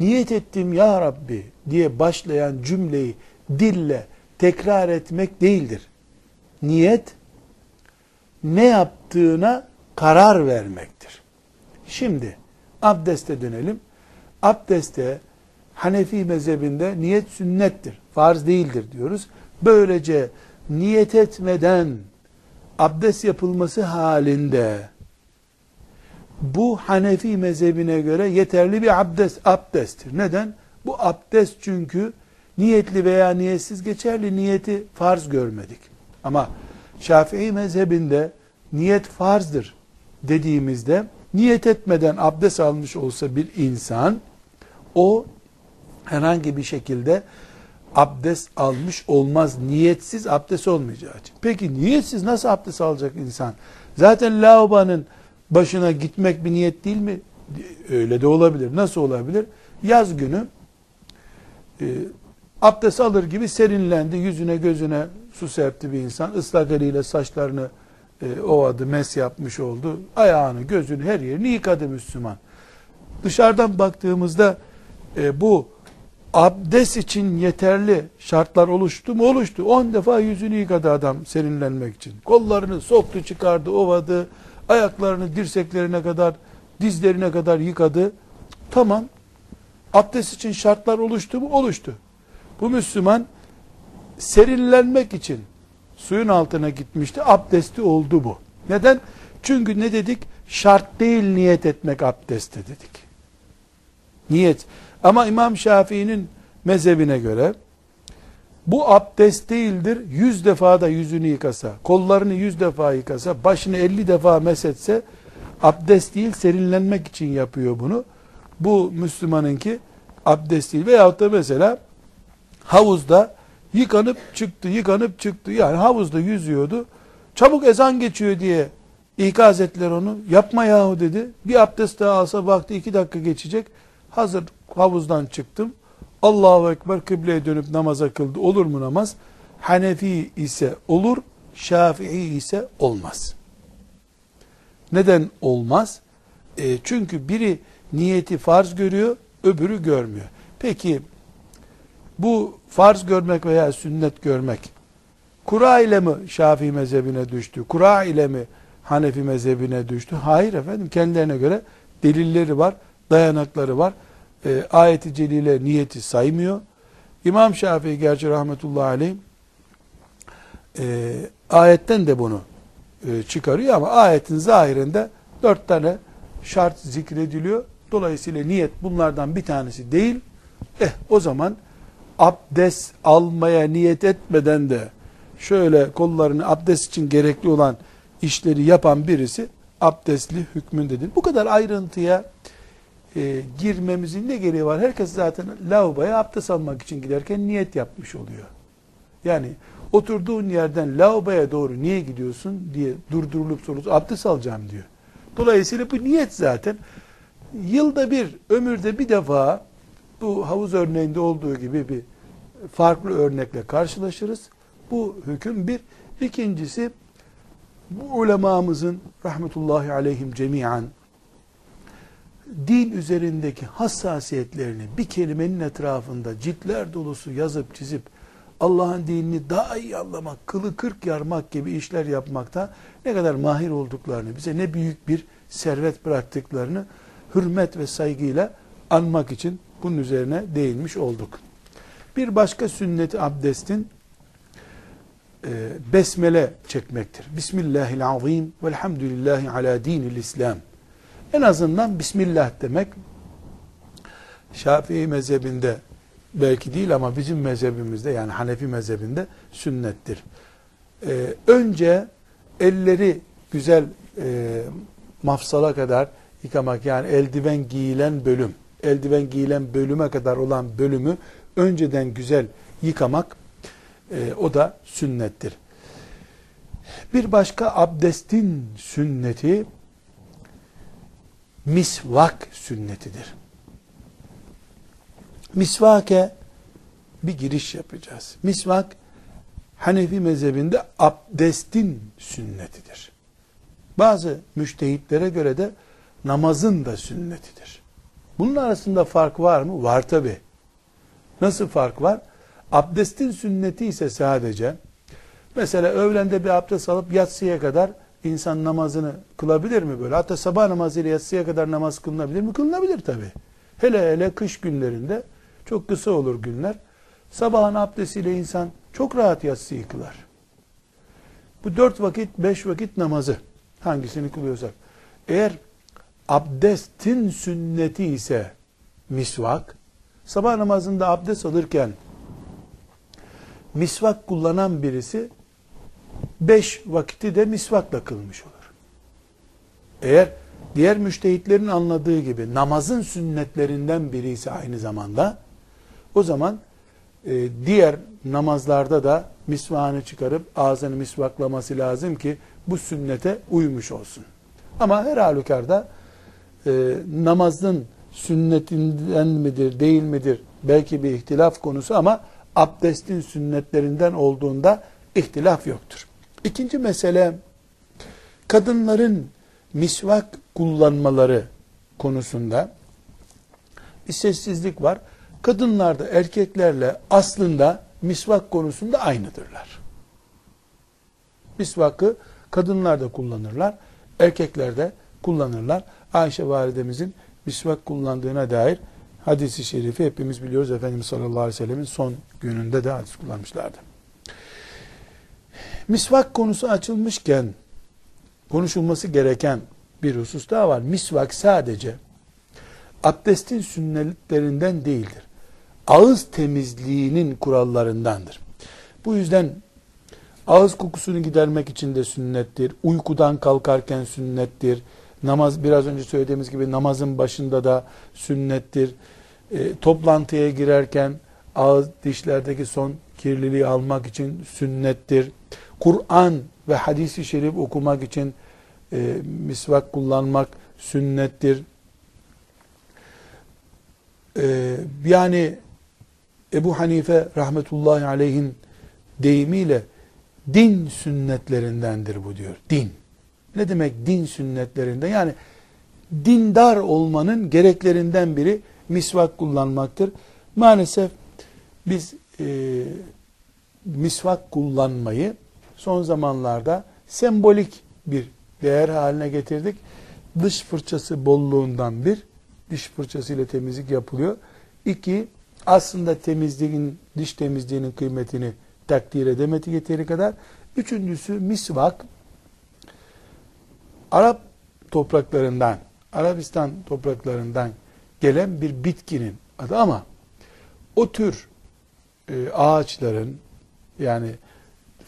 niyet ettim ya Rabbi diye başlayan cümleyi dille tekrar etmek değildir. Niyet ne yaptığına karar vermektir. Şimdi abdeste dönelim. Abdeste Hanefi mezhebinde niyet sünnettir. Farz değildir diyoruz. Böylece niyet etmeden abdest yapılması halinde bu Hanefi mezhebine göre yeterli bir abdest abdesttir. Neden? Bu abdest çünkü niyetli veya niyetsiz geçerli niyeti farz görmedik. Ama Şafii mezhebinde niyet farzdır dediğimizde niyet etmeden abdest almış olsa bir insan o herhangi bir şekilde abdest almış olmaz. Niyetsiz abdest olmayacağı için. Peki niyetsiz nasıl abdest alacak insan? Zaten lavabanın başına gitmek bir niyet değil mi? Öyle de olabilir. Nasıl olabilir? Yaz günü e, abdest alır gibi serinlendi. Yüzüne gözüne su serpti bir insan. Islak eliyle saçlarını e, ovadı, mes yapmış oldu. Ayağını, gözünü, her yerini yıkadı Müslüman. Dışarıdan baktığımızda e, bu abdest için yeterli şartlar oluştu mu? Oluştu. 10 defa yüzünü yıkadı adam serinlenmek için. Kollarını soktu, çıkardı, ovadı. Ayaklarını dirseklerine kadar, dizlerine kadar yıkadı. Tamam. Abdest için şartlar oluştu mu? Oluştu. Bu Müslüman serinlenmek için suyun altına gitmişti. Abdesti oldu bu. Neden? Çünkü ne dedik? Şart değil niyet etmek abdeste dedik. Niyet. Ama İmam Şafii'nin mezhebine göre bu abdest değildir. Yüz defa da yüzünü yıkasa, kollarını yüz defa yıkasa, başını elli defa mesetse abdest değil serinlenmek için yapıyor bunu. Bu Müslümanınki abdest değil. Veyahut da mesela havuzda yıkanıp çıktı, yıkanıp çıktı. Yani havuzda yüzüyordu. Çabuk ezan geçiyor diye ikaz ettiler onu. Yapma yahu dedi. Bir abdest daha alsa baktı iki dakika geçecek. Hazır havuzdan çıktım. Allahu Ekber kıbleye dönüp namaza kıldı. Olur mu namaz? Hanefi ise olur, Şafii ise olmaz. Neden olmaz? E, çünkü biri niyeti farz görüyor, öbürü görmüyor. Peki bu farz görmek veya sünnet görmek kura ile mi Şafii mezhebine düştü? Kura ile mi Hanefi mezhebine düştü? Hayır efendim kendilerine göre delilleri var, dayanakları var e, ayeti celile niyeti saymıyor. İmam Şafii gerçi rahmetullahi aleyh e, ayetten de bunu e, çıkarıyor ama ayetin zahirinde dört tane şart zikrediliyor. Dolayısıyla niyet bunlardan bir tanesi değil. Eh o zaman abdest almaya niyet etmeden de şöyle kollarını abdest için gerekli olan işleri yapan birisi abdestli hükmündedir. Bu kadar ayrıntıya e, girmemizin ne gereği var? Herkes zaten lavaboya abdest almak için giderken niyet yapmış oluyor. Yani oturduğun yerden lavaboya doğru niye gidiyorsun diye durdurulup sorulup abdest alacağım diyor. Dolayısıyla bu niyet zaten yılda bir, ömürde bir defa bu havuz örneğinde olduğu gibi bir farklı örnekle karşılaşırız. Bu hüküm bir. İkincisi bu ulemamızın rahmetullahi aleyhim cemiyen din üzerindeki hassasiyetlerini bir kelimenin etrafında ciltler dolusu yazıp çizip Allah'ın dinini daha iyi anlamak, kılı kırk yarmak gibi işler yapmakta ne kadar mahir olduklarını, bize ne büyük bir servet bıraktıklarını hürmet ve saygıyla anmak için bunun üzerine değinmiş olduk. Bir başka sünneti abdestin e, besmele çekmektir. Bismillahirrahmanirrahim velhamdülillahi ala dinil İslam. En azından Bismillah demek Şafii mezhebinde belki değil ama bizim mezhebimizde yani Hanefi mezhebinde sünnettir. Ee, önce elleri güzel e, mafsala kadar yıkamak yani eldiven giyilen bölüm, eldiven giyilen bölüme kadar olan bölümü önceden güzel yıkamak e, o da sünnettir. Bir başka abdestin sünneti misvak sünnetidir. Misvake bir giriş yapacağız. Misvak Hanefi mezhebinde abdestin sünnetidir. Bazı müştehitlere göre de namazın da sünnetidir. Bunun arasında fark var mı? Var tabi. Nasıl fark var? Abdestin sünneti ise sadece mesela öğlende bir abdest alıp yatsıya kadar insan namazını kılabilir mi böyle? Hatta sabah namazıyla yatsıya kadar namaz kılınabilir mi? Kılınabilir tabi. Hele hele kış günlerinde çok kısa olur günler. Sabahın abdestiyle insan çok rahat yatsıyı kılar. Bu dört vakit, beş vakit namazı hangisini kılıyorsak. Eğer abdestin sünneti ise misvak, sabah namazında abdest alırken misvak kullanan birisi beş vakiti de misvakla kılmış olur. Eğer diğer müştehitlerin anladığı gibi namazın sünnetlerinden biri ise aynı zamanda o zaman e, diğer namazlarda da misvağını çıkarıp ağzını misvaklaması lazım ki bu sünnete uymuş olsun. Ama her halükarda e, namazın sünnetinden midir değil midir belki bir ihtilaf konusu ama abdestin sünnetlerinden olduğunda ihtilaf yoktur. İkinci mesele kadınların misvak kullanmaları konusunda bir sessizlik var. Kadınlar da erkeklerle aslında misvak konusunda aynıdırlar. Misvakı kadınlar da kullanırlar, erkekler de kullanırlar. Ayşe validemizin misvak kullandığına dair hadisi şerifi hepimiz biliyoruz. Efendimiz sallallahu aleyhi ve sellemin son gününde de hadis kullanmışlardı. Misvak konusu açılmışken konuşulması gereken bir husus daha var. Misvak sadece abdestin sünnetlerinden değildir. Ağız temizliğinin kurallarındandır. Bu yüzden ağız kokusunu gidermek için de sünnettir. Uykudan kalkarken sünnettir. Namaz biraz önce söylediğimiz gibi namazın başında da sünnettir. E, toplantıya girerken ağız dişlerdeki son kirliliği almak için sünnettir. Kur'an ve hadisi şerif okumak için e, misvak kullanmak sünnettir. E, yani Ebu Hanife rahmetullahi aleyhin deyimiyle din sünnetlerindendir bu diyor. Din. Ne demek din sünnetlerinden? Yani dindar olmanın gereklerinden biri misvak kullanmaktır. Maalesef biz e, misvak kullanmayı son zamanlarda sembolik bir değer haline getirdik. Dış fırçası bolluğundan bir, diş fırçası ile temizlik yapılıyor. İki, aslında temizliğin, diş temizliğinin kıymetini takdir edemedi yeteri kadar. Üçüncüsü misvak, Arap topraklarından, Arabistan topraklarından gelen bir bitkinin adı ama o tür e, ağaçların yani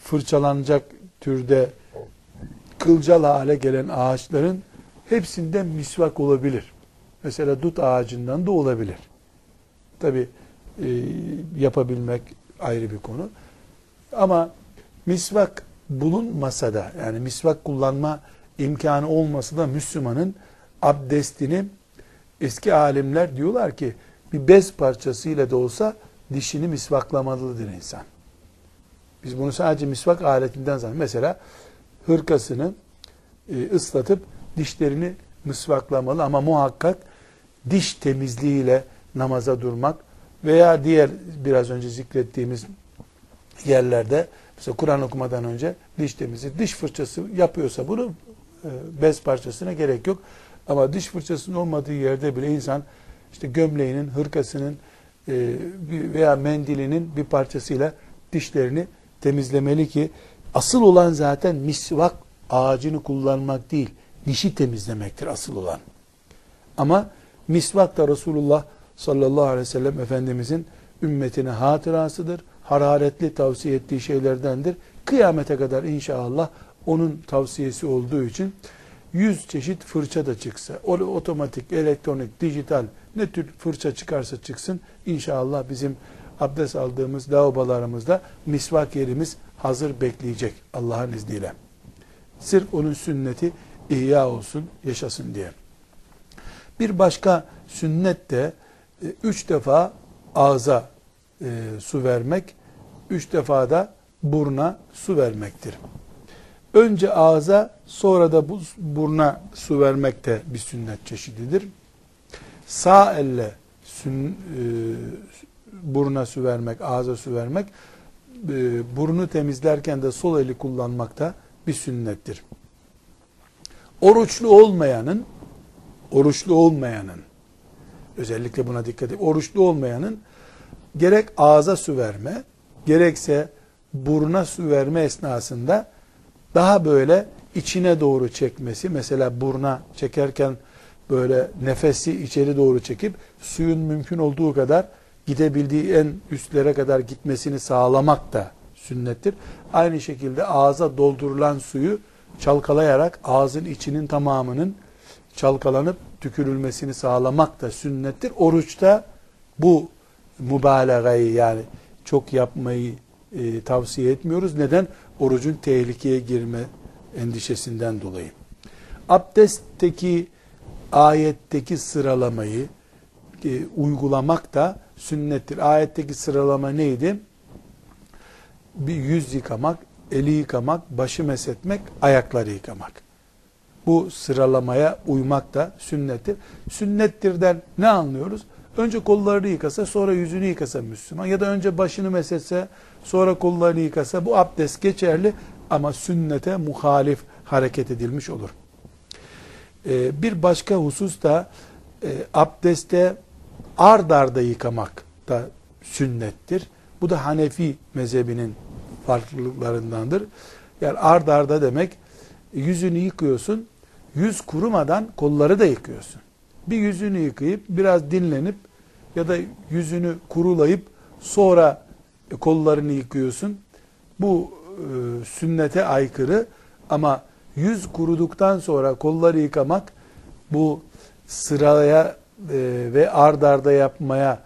fırçalanacak türde kılcal hale gelen ağaçların hepsinden misvak olabilir. Mesela dut ağacından da olabilir. Tabi e, yapabilmek ayrı bir konu. Ama misvak bulunmasa da yani misvak kullanma imkanı olmasa da Müslümanın abdestini eski alimler diyorlar ki bir bez parçasıyla da olsa dişini misvaklamalıdır insan. Biz bunu sadece misvak aletinden zannediyoruz. Mesela hırkasını e, ıslatıp dişlerini misvaklamalı ama muhakkak diş temizliğiyle namaza durmak veya diğer biraz önce zikrettiğimiz yerlerde mesela Kur'an okumadan önce diş temizliği, diş fırçası yapıyorsa bunu bez parçasına gerek yok. Ama diş fırçasının olmadığı yerde bile insan işte gömleğinin, hırkasının e, veya mendilinin bir parçasıyla dişlerini temizlemeli ki asıl olan zaten misvak ağacını kullanmak değil, dişi temizlemektir asıl olan. Ama misvak da Resulullah sallallahu aleyhi ve sellem Efendimizin ümmetine hatırasıdır. Hararetli tavsiye ettiği şeylerdendir. Kıyamete kadar inşallah onun tavsiyesi olduğu için yüz çeşit fırça da çıksa, o otomatik, elektronik, dijital ne tür fırça çıkarsa çıksın inşallah bizim abdest aldığımız lavabolarımızda misvak yerimiz hazır bekleyecek Allah'ın izniyle. Sırf onun sünneti ihya olsun, yaşasın diye. Bir başka sünnet de e, üç defa ağza e, su vermek, üç defa da burna su vermektir. Önce ağza sonra da bu burna su vermek de bir sünnet çeşididir. sağ elle sün, e, buruna su vermek, ağza su vermek, e, burnu temizlerken de sol eli kullanmak da bir sünnettir. Oruçlu olmayanın, oruçlu olmayanın, özellikle buna dikkat edin, oruçlu olmayanın gerek ağza su verme, gerekse buruna su verme esnasında daha böyle içine doğru çekmesi, mesela buruna çekerken böyle nefesi içeri doğru çekip suyun mümkün olduğu kadar gidebildiği en üstlere kadar gitmesini sağlamak da sünnettir. Aynı şekilde ağza doldurulan suyu çalkalayarak ağzın içinin tamamının çalkalanıp tükürülmesini sağlamak da sünnettir. Oruçta bu mübalağayı yani çok yapmayı e, tavsiye etmiyoruz. Neden? Orucun tehlikeye girme endişesinden dolayı. Abdestteki ayetteki sıralamayı e, uygulamak da sünnettir. Ayetteki sıralama neydi? Bir yüz yıkamak, eli yıkamak, başı mesetmek, ayakları yıkamak. Bu sıralamaya uymak da sünnettir. Sünnettirden ne anlıyoruz? Önce kollarını yıkasa sonra yüzünü yıkasa Müslüman ya da önce başını mesetse sonra kollarını yıkasa bu abdest geçerli ama sünnete muhalif hareket edilmiş olur. Ee, bir başka husus da e, abdeste ard arda yıkamak da sünnettir. Bu da Hanefi mezhebinin farklılıklarındandır. Yani ard arda demek yüzünü yıkıyorsun, yüz kurumadan kolları da yıkıyorsun. Bir yüzünü yıkayıp biraz dinlenip ya da yüzünü kurulayıp sonra kollarını yıkıyorsun. Bu e, sünnete aykırı ama yüz kuruduktan sonra kolları yıkamak bu sıraya e, ve ard arda yapmaya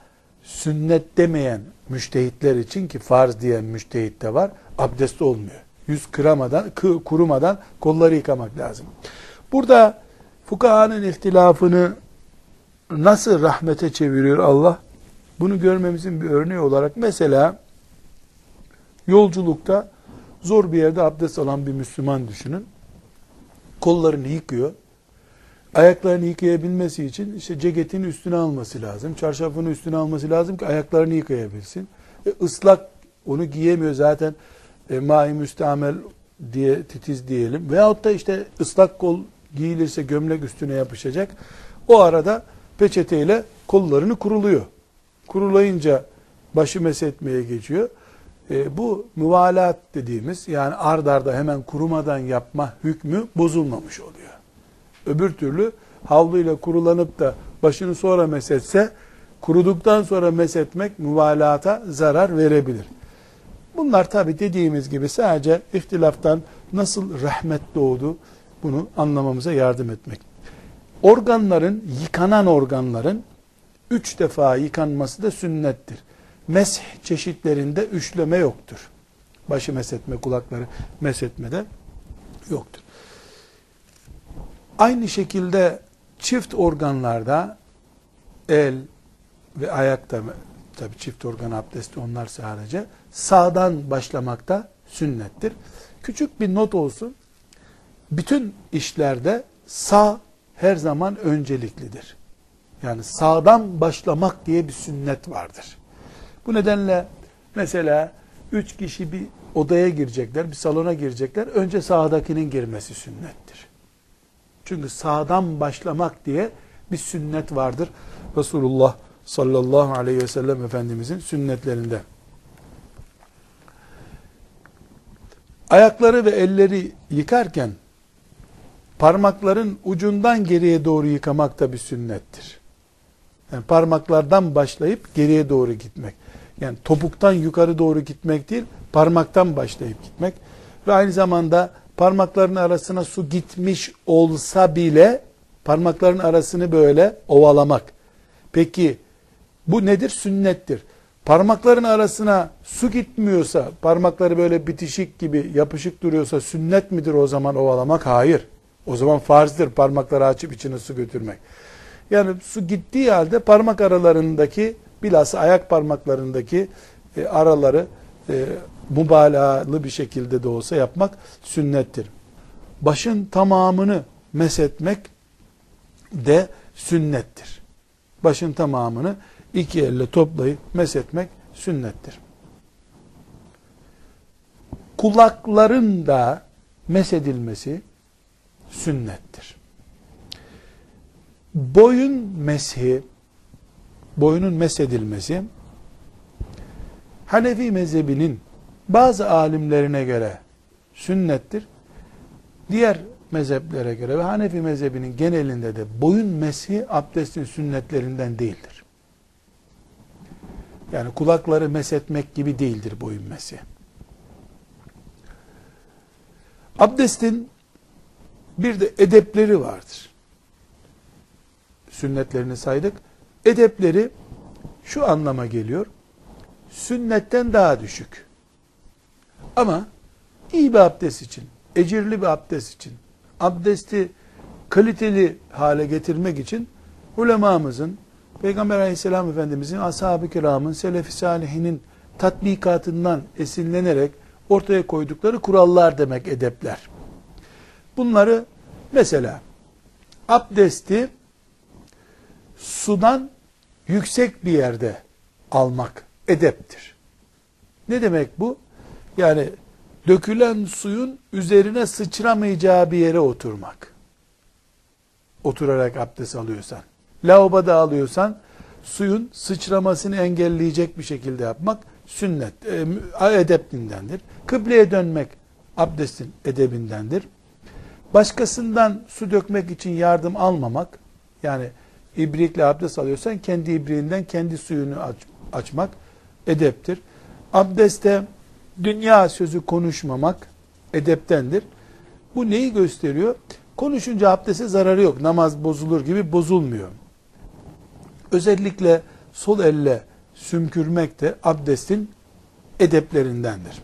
sünnet demeyen müştehitler için ki farz diyen müştehit de var abdest olmuyor. Yüz kıramadan, kurumadan kolları yıkamak lazım. Burada fukahanın ihtilafını nasıl rahmete çeviriyor Allah? Bunu görmemizin bir örneği olarak mesela yolculukta zor bir yerde abdest alan bir Müslüman düşünün. Kollarını yıkıyor. Ayaklarını yıkayabilmesi için işte ceketini üstüne alması lazım. Çarşafını üstüne alması lazım ki ayaklarını yıkayabilsin. E, ıslak onu giyemiyor zaten e, mai müstamel diye titiz diyelim. Veyahut da işte ıslak kol giyilirse gömlek üstüne yapışacak. O arada peçeteyle kollarını kuruluyor. Kurulayınca başı mesetmeye geçiyor. E, bu müvalat dediğimiz yani ard arda hemen kurumadan yapma hükmü bozulmamış oluyor. Öbür türlü havluyla kurulanıp da başını sonra mesetse kuruduktan sonra mesetmek müvalata zarar verebilir. Bunlar tabi dediğimiz gibi sadece ihtilaftan nasıl rahmet doğdu bunu anlamamıza yardım etmek. Organların, yıkanan organların üç defa yıkanması da sünnettir. Mesh çeşitlerinde üçleme yoktur. Başı mesetme, kulakları mesetmede yoktur. Aynı şekilde çift organlarda el ve ayakta tabi çift organ abdesti onlar sadece sağdan başlamakta sünnettir. Küçük bir not olsun. Bütün işlerde sağ her zaman önceliklidir. Yani sağdan başlamak diye bir sünnet vardır. Bu nedenle mesela üç kişi bir odaya girecekler, bir salona girecekler. Önce sağdakinin girmesi sünnettir. Çünkü sağdan başlamak diye bir sünnet vardır. Resulullah sallallahu aleyhi ve sellem Efendimizin sünnetlerinde. Ayakları ve elleri yıkarken parmakların ucundan geriye doğru yıkamak da bir sünnettir. Yani parmaklardan başlayıp geriye doğru gitmek. Yani topuktan yukarı doğru gitmek değil, parmaktan başlayıp gitmek. Ve aynı zamanda parmakların arasına su gitmiş olsa bile parmakların arasını böyle ovalamak. Peki bu nedir? Sünnettir. Parmakların arasına su gitmiyorsa, parmakları böyle bitişik gibi yapışık duruyorsa sünnet midir o zaman ovalamak? Hayır. O zaman farzdır parmakları açıp içine su götürmek. Yani su gittiği halde parmak aralarındaki bilhassa ayak parmaklarındaki e, araları e, mübalağalı bir şekilde de olsa yapmak sünnettir. Başın tamamını mesetmek de sünnettir. başın tamamını iki elle toplayıp meshetmek sünnettir. Kulakların da mesedilmesi sünnettir. Boyun meshi, boyunun mesedilmesi, Hanefi mezhebinin bazı alimlerine göre sünnettir. Diğer mezheplere göre ve Hanefi mezhebinin genelinde de boyun meshi abdestin sünnetlerinden değildir. Yani kulakları mesetmek gibi değildir boyun meshi. Abdestin bir de edepleri vardır. Sünnetlerini saydık. Edepleri şu anlama geliyor. Sünnetten daha düşük. Ama iyi bir abdest için, ecirli bir abdest için, abdesti kaliteli hale getirmek için ulemamızın, Peygamber aleyhisselam efendimizin, ashab-ı kiramın, selefi salihinin tatbikatından esinlenerek ortaya koydukları kurallar demek edepler. Bunları mesela abdesti sudan yüksek bir yerde almak edeptir. Ne demek bu? Yani dökülen suyun üzerine sıçramayacağı bir yere oturmak. Oturarak abdest alıyorsan. Lavaboda alıyorsan suyun sıçramasını engelleyecek bir şekilde yapmak sünnet, e, edebindendir. Kıbleye dönmek abdestin edebindendir. Başkasından su dökmek için yardım almamak, yani ibrikle abdest alıyorsan kendi ibriğinden kendi suyunu aç, açmak edeptir. Abdeste dünya sözü konuşmamak edeptendir. Bu neyi gösteriyor? Konuşunca abdeste zararı yok. Namaz bozulur gibi bozulmuyor. Özellikle sol elle sümkürmek de abdestin edeplerindendir.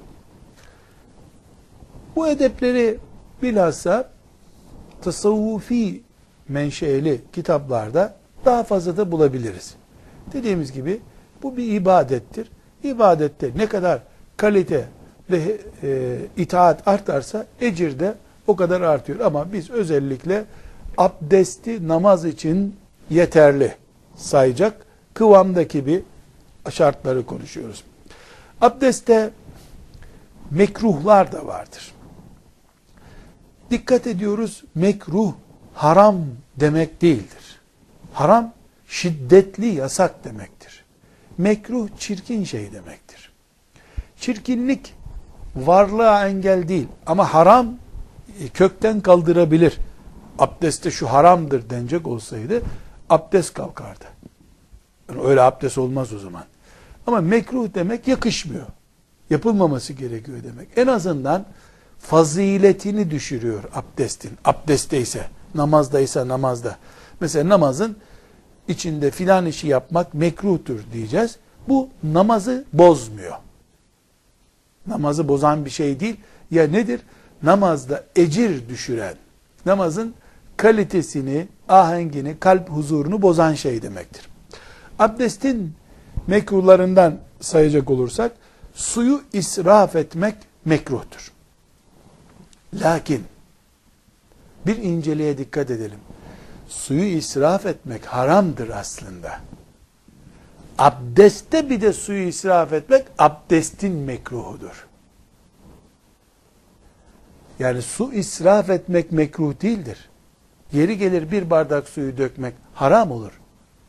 Bu edepleri bilhassa tasavvufi menşeli kitaplarda daha fazla da bulabiliriz. Dediğimiz gibi bu bir ibadettir. İbadette ne kadar kalite ve e, itaat artarsa ecir de o kadar artıyor. Ama biz özellikle abdesti namaz için yeterli sayacak kıvamdaki bir şartları konuşuyoruz. Abdeste mekruhlar da vardır. Dikkat ediyoruz mekruh haram demek değildir. Haram şiddetli yasak demektir. Mekruh çirkin şey demektir. Çirkinlik varlığa engel değil ama haram e, kökten kaldırabilir. Abdeste şu haramdır denecek olsaydı abdest kalkardı. Yani öyle abdest olmaz o zaman. Ama mekruh demek yakışmıyor. Yapılmaması gerekiyor demek. En azından faziletini düşürüyor abdestin. Abdestteyse, namazdaysa namazda. Mesela namazın içinde filan işi yapmak mekruhtur diyeceğiz. Bu namazı bozmuyor. Namazı bozan bir şey değil. Ya nedir? Namazda ecir düşüren, namazın kalitesini, ahengini, kalp huzurunu bozan şey demektir. Abdestin mekruhlarından sayacak olursak, suyu israf etmek mekruhtur. Lakin, bir inceliğe dikkat edelim. Suyu israf etmek haramdır aslında. Abdeste bir de suyu israf etmek abdestin mekruhudur. Yani su israf etmek mekruh değildir. Yeri gelir bir bardak suyu dökmek haram olur.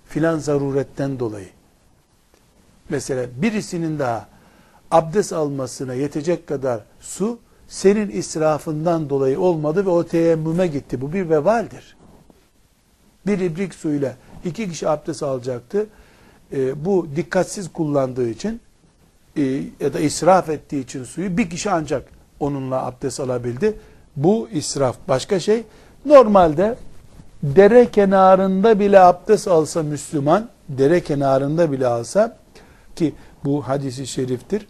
Filan zaruretten dolayı. Mesela birisinin daha abdest almasına yetecek kadar su senin israfından dolayı olmadı ve o teyemmüme gitti. Bu bir vebaldir. Bir ibrik suyla iki kişi abdest alacaktı. E, bu dikkatsiz kullandığı için e, ya da israf ettiği için suyu bir kişi ancak onunla abdest alabildi. Bu israf başka şey. Normalde dere kenarında bile abdest alsa Müslüman, dere kenarında bile alsa ki bu hadisi şeriftir.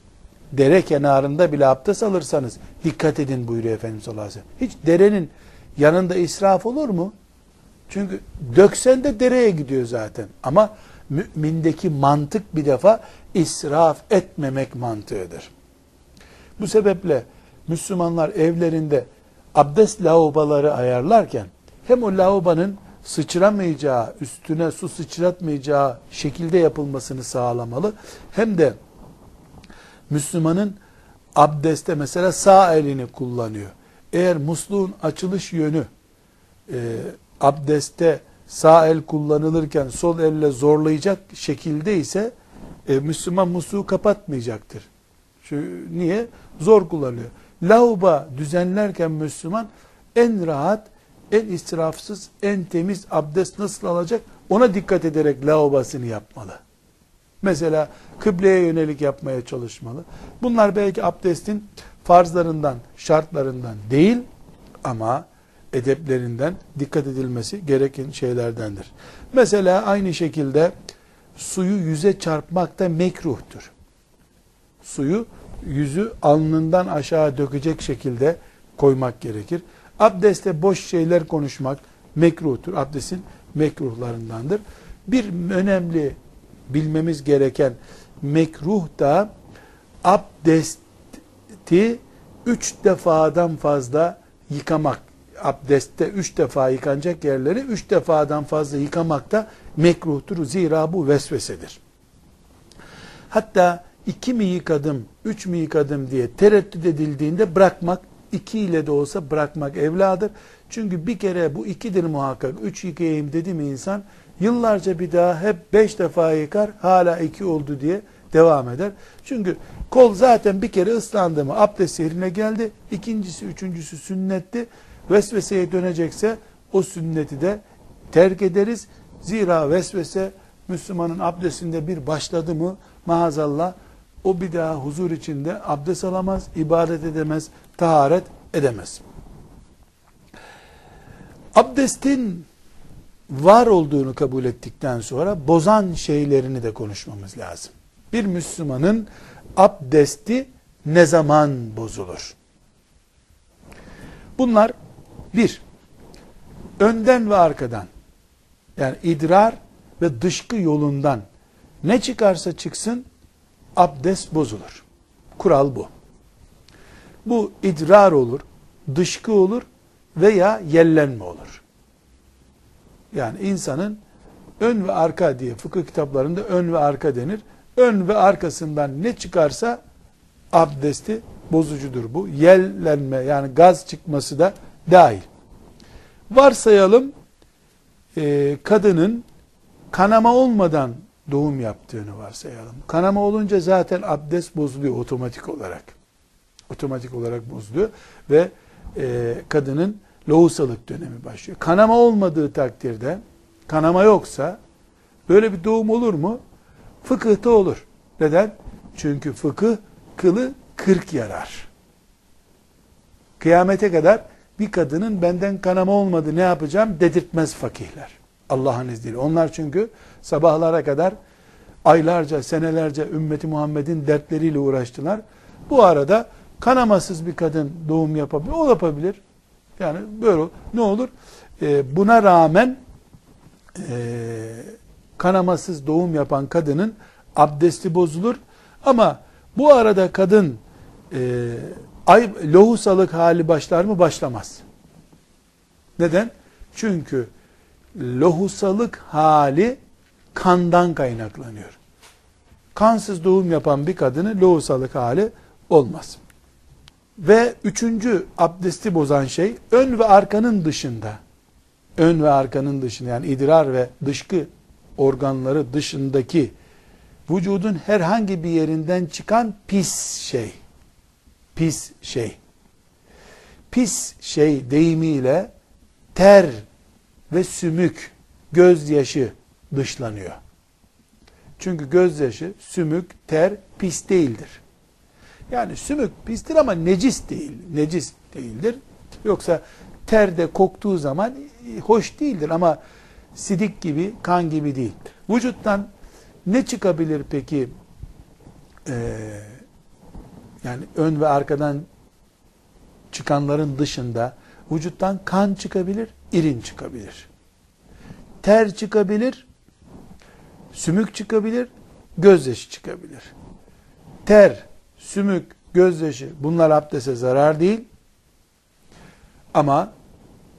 Dere kenarında bile abdest alırsanız dikkat edin buyuruyor Efendimiz sallallahu aleyhi ve sellem. Hiç derenin yanında israf olur mu? Çünkü döksen de dereye gidiyor zaten. Ama mümindeki mantık bir defa israf etmemek mantığıdır. Bu sebeple Müslümanlar evlerinde abdest lavaboları ayarlarken hem o lavabonun sıçramayacağı, üstüne su sıçratmayacağı şekilde yapılmasını sağlamalı. Hem de Müslümanın abdeste mesela sağ elini kullanıyor. Eğer musluğun açılış yönü e, abdeste sağ el kullanılırken sol elle zorlayacak şekilde ise e, Müslüman musluğu kapatmayacaktır. Şu, niye? Zor kullanıyor. Lauba düzenlerken Müslüman en rahat, en israfsız, en temiz abdest nasıl alacak ona dikkat ederek lavabasını yapmalı. Mesela kıbleye yönelik yapmaya çalışmalı. Bunlar belki abdestin farzlarından, şartlarından değil ama edeplerinden dikkat edilmesi gereken şeylerdendir. Mesela aynı şekilde suyu yüze çarpmak da mekruhtur. Suyu yüzü alnından aşağı dökecek şekilde koymak gerekir. Abdeste boş şeyler konuşmak mekruhtur. Abdestin mekruhlarındandır. Bir önemli bilmemiz gereken mekruh da abdesti üç defadan fazla yıkamak. Abdestte üç defa yıkanacak yerleri üç defadan fazla yıkamak da mekruhtur. Zira bu vesvesedir. Hatta iki mi yıkadım, üç mü yıkadım diye tereddüt edildiğinde bırakmak, iki ile de olsa bırakmak evladır. Çünkü bir kere bu ikidir muhakkak, üç yıkayayım dedi mi insan, yıllarca bir daha hep beş defa yıkar, hala iki oldu diye devam eder. Çünkü kol zaten bir kere ıslandı mı abdest yerine geldi, ikincisi, üçüncüsü sünnetti, vesveseye dönecekse o sünneti de terk ederiz. Zira vesvese Müslümanın abdestinde bir başladı mı maazallah o bir daha huzur içinde abdest alamaz, ibadet edemez, taharet edemez. Abdestin var olduğunu kabul ettikten sonra bozan şeylerini de konuşmamız lazım. Bir Müslümanın abdesti ne zaman bozulur? Bunlar bir, önden ve arkadan yani idrar ve dışkı yolundan ne çıkarsa çıksın abdest bozulur. Kural bu. Bu idrar olur, dışkı olur veya yellenme olur. Yani insanın ön ve arka diye fıkıh kitaplarında ön ve arka denir. Ön ve arkasından ne çıkarsa abdesti bozucudur bu. Yellenme yani gaz çıkması da dahil. Varsayalım e, kadının kanama olmadan doğum yaptığını varsayalım. Kanama olunca zaten abdest bozuluyor otomatik olarak. Otomatik olarak bozuluyor ve e, kadının lohusalık dönemi başlıyor. Kanama olmadığı takdirde, kanama yoksa böyle bir doğum olur mu? Fıkıhta olur. Neden? Çünkü fıkıh kılı kırk yarar. Kıyamete kadar bir kadının benden kanama olmadı ne yapacağım dedirtmez fakihler. Allah'ın izniyle. Onlar çünkü sabahlara kadar aylarca, senelerce ümmeti Muhammed'in dertleriyle uğraştılar. Bu arada kanamasız bir kadın doğum yapabilir. O yapabilir. Yani böyle ne olur? Ee, buna rağmen e, kanamasız doğum yapan kadının abdesti bozulur. Ama bu arada kadın e, ay, lohusalık hali başlar mı? Başlamaz. Neden? Çünkü lohusalık hali kandan kaynaklanıyor. Kansız doğum yapan bir kadını lohusalık hali olmaz. Ve üçüncü abdesti bozan şey ön ve arkanın dışında. Ön ve arkanın dışında yani idrar ve dışkı organları dışındaki vücudun herhangi bir yerinden çıkan pis şey. Pis şey. Pis şey deyimiyle ter ve sümük, gözyaşı dışlanıyor. Çünkü gözyaşı, sümük, ter pis değildir. Yani sümük pistir ama necis değil. Necis değildir. Yoksa ter de koktuğu zaman e, hoş değildir ama sidik gibi, kan gibi değil. Vücuttan ne çıkabilir peki? Ee, yani ön ve arkadan çıkanların dışında vücuttan kan çıkabilir, irin çıkabilir. Ter çıkabilir, sümük çıkabilir, gözyaşı çıkabilir. Ter, sümük, gözyaşı bunlar abdeste zarar değil. Ama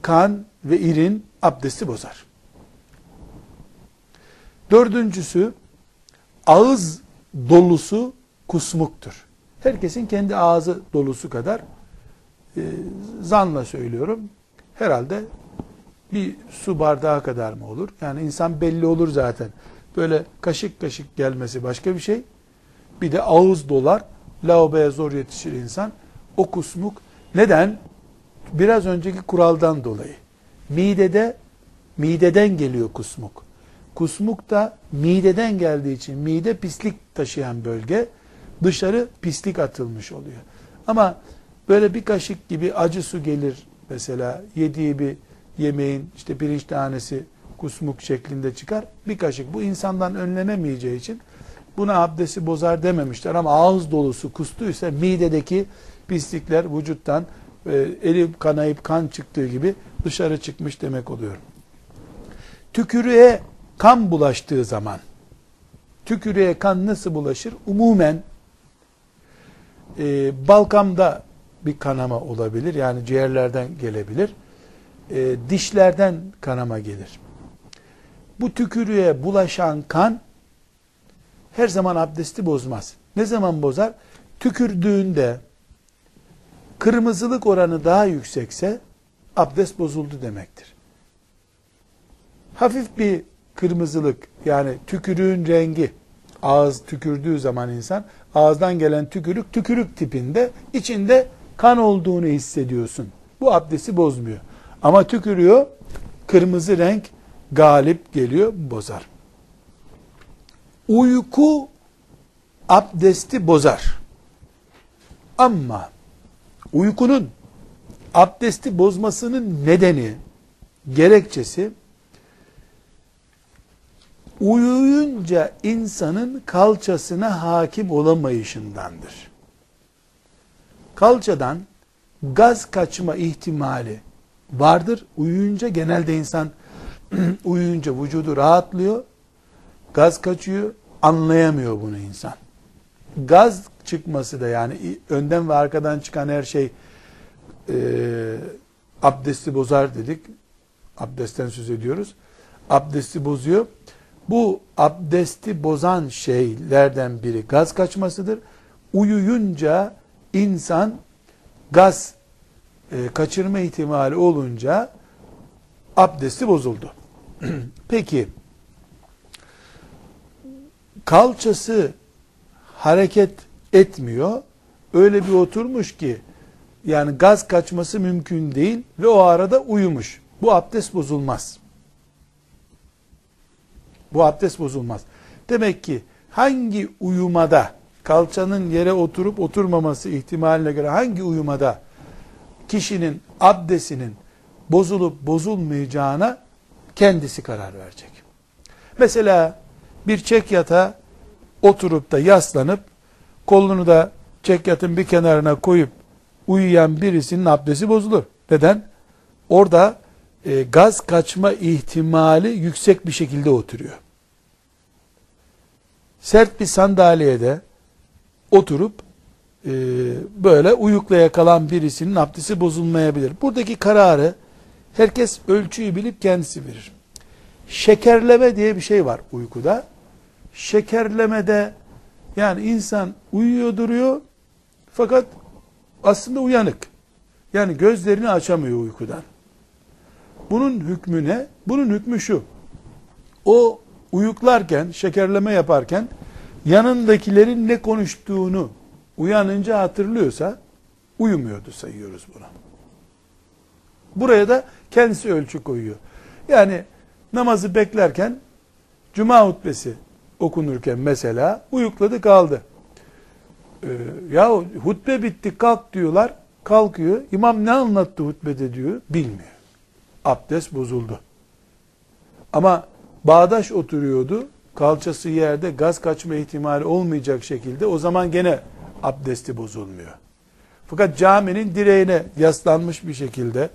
kan ve irin abdesti bozar. Dördüncüsü ağız dolusu kusmuktur. Herkesin kendi ağzı dolusu kadar e, zanla söylüyorum. Herhalde bir su bardağı kadar mı olur? Yani insan belli olur zaten. Böyle kaşık kaşık gelmesi başka bir şey. Bir de ağız dolar. Lavaboya zor yetişir insan. O kusmuk. Neden? Biraz önceki kuraldan dolayı. Midede, mideden geliyor kusmuk. Kusmuk da mideden geldiği için mide pislik taşıyan bölge. Dışarı pislik atılmış oluyor. Ama böyle bir kaşık gibi acı su gelir mesela yediği bir yemeğin işte pirinç tanesi kusmuk şeklinde çıkar. Bir kaşık bu insandan önlenemeyeceği için buna abdesti bozar dememişler ama ağız dolusu kustuysa midedeki pislikler vücuttan e, eli kanayıp kan çıktığı gibi dışarı çıkmış demek oluyor. Tükürüğe kan bulaştığı zaman tükürüğe kan nasıl bulaşır? Umumen e, balkamda bir kanama olabilir. Yani ciğerlerden gelebilir. E, dişlerden kanama gelir. Bu tükürüğe bulaşan kan her zaman abdesti bozmaz. Ne zaman bozar? Tükürdüğünde kırmızılık oranı daha yüksekse abdest bozuldu demektir. Hafif bir kırmızılık yani tükürüğün rengi ağız tükürdüğü zaman insan ağızdan gelen tükürük tükürük tipinde içinde kan olduğunu hissediyorsun. Bu abdesti bozmuyor. Ama tükürüyor kırmızı renk galip geliyor bozar. Uyku abdesti bozar. Ama uykunun abdesti bozmasının nedeni, gerekçesi uyuyunca insanın kalçasına hakim olamayışındandır. Kalçadan gaz kaçma ihtimali vardır. Uyuyunca genelde insan uyuyunca vücudu rahatlıyor. Gaz kaçıyor. Anlayamıyor bunu insan. Gaz çıkması da yani önden ve arkadan çıkan her şey e, abdesti bozar dedik. Abdestten söz ediyoruz. Abdesti bozuyor. Bu abdesti bozan şeylerden biri gaz kaçmasıdır. Uyuyunca insan gaz e, kaçırma ihtimali olunca abdesti bozuldu. Peki kalçası hareket etmiyor. Öyle bir oturmuş ki yani gaz kaçması mümkün değil ve o arada uyumuş. Bu abdest bozulmaz. Bu abdest bozulmaz. Demek ki hangi uyumada kalçanın yere oturup oturmaması ihtimaline göre hangi uyumada kişinin abdestinin bozulup bozulmayacağına kendisi karar verecek. Mesela bir çek yata oturup da yaslanıp kolunu da çek yatın bir kenarına koyup uyuyan birisinin abdesti bozulur. Neden? Orada e, gaz kaçma ihtimali yüksek bir şekilde oturuyor. Sert bir sandalyede oturup e, böyle uyuklaya kalan birisinin abdesti bozulmayabilir. Buradaki kararı herkes ölçüyü bilip kendisi verir. Şekerleme diye bir şey var uykuda. Şekerlemede yani insan uyuyor duruyor fakat aslında uyanık. Yani gözlerini açamıyor uykudan. Bunun hükmü ne? Bunun hükmü şu. O uyuklarken, şekerleme yaparken yanındakilerin ne konuştuğunu uyanınca hatırlıyorsa uyumuyordu sayıyoruz buna. Buraya da kendisi ölçü koyuyor. Yani namazı beklerken cuma hutbesi okunurken mesela uyukladı kaldı. Ee, ya hutbe bitti kalk diyorlar. Kalkıyor. İmam ne anlattı hutbede diyor. Bilmiyor. Abdest bozuldu. Ama bağdaş oturuyordu. Kalçası yerde gaz kaçma ihtimali olmayacak şekilde o zaman gene abdesti bozulmuyor. Fakat caminin direğine yaslanmış bir şekilde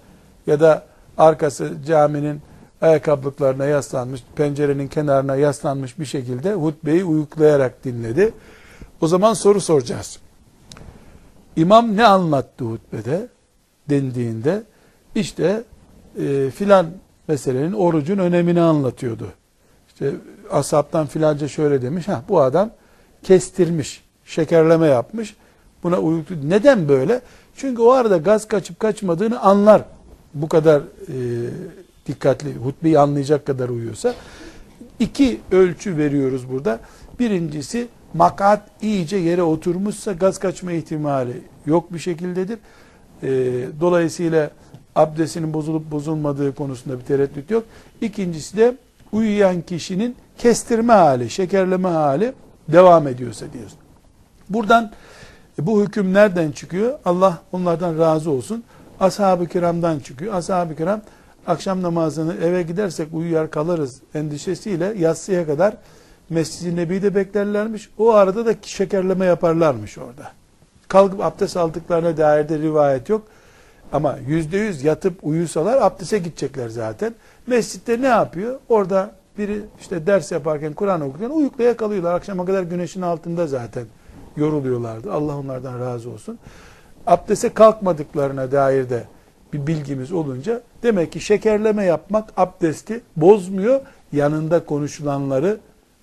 ya da arkası caminin ayakkabılıklarına yaslanmış, pencerenin kenarına yaslanmış bir şekilde hutbeyi uyuklayarak dinledi. O zaman soru soracağız. İmam ne anlattı hutbede dendiğinde işte e, filan meselenin orucun önemini anlatıyordu. İşte asaptan filanca şöyle demiş. Ha bu adam kestirmiş, şekerleme yapmış. Buna uyuklu. Neden böyle? Çünkü o arada gaz kaçıp kaçmadığını anlar. Bu kadar e, dikkatli, hutbeyi anlayacak kadar uyuyorsa. İki ölçü veriyoruz burada. Birincisi makat iyice yere oturmuşsa gaz kaçma ihtimali yok bir şekildedir. E, dolayısıyla abdestinin bozulup bozulmadığı konusunda bir tereddüt yok. İkincisi de uyuyan kişinin kestirme hali, şekerleme hali devam ediyorsa diyoruz. Buradan e, bu hüküm nereden çıkıyor? Allah onlardan razı olsun. Ashab-ı kiramdan çıkıyor. Ashab-ı kiram akşam namazını eve gidersek uyuyar kalırız endişesiyle yatsıya kadar Mescid-i Nebi'de beklerlermiş. O arada da şekerleme yaparlarmış orada. Kalkıp abdest aldıklarına dair de rivayet yok. Ama yüzde yüz yatıp uyusalar abdese gidecekler zaten. Mescitte ne yapıyor? Orada biri işte ders yaparken, Kur'an okurken uykuya kalıyorlar. Akşama kadar güneşin altında zaten yoruluyorlardı. Allah onlardan razı olsun. Abdese kalkmadıklarına dair de bir bilgimiz olunca demek ki şekerleme yapmak abdesti bozmuyor. Yanında konuşulanları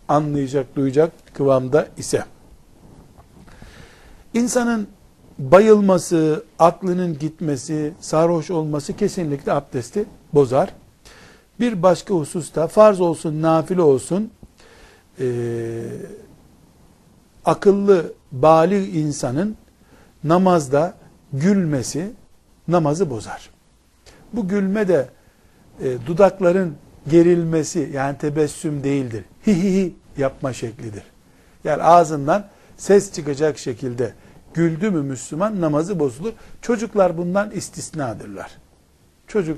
anlayacak, duyacak kıvamda ise. İnsanın bayılması, aklının gitmesi, sarhoş olması kesinlikle abdesti bozar. Bir başka hususta farz olsun, nafile olsun, e, akıllı, bali insanın namazda gülmesi namazı bozar. Bu gülme de e, dudakların gerilmesi yani tebessüm değildir. Hi hi hi yapma şeklidir. Yani ağzından ses çıkacak şekilde güldü mü Müslüman namazı bozulur. Çocuklar bundan istisnadırlar. Çocuk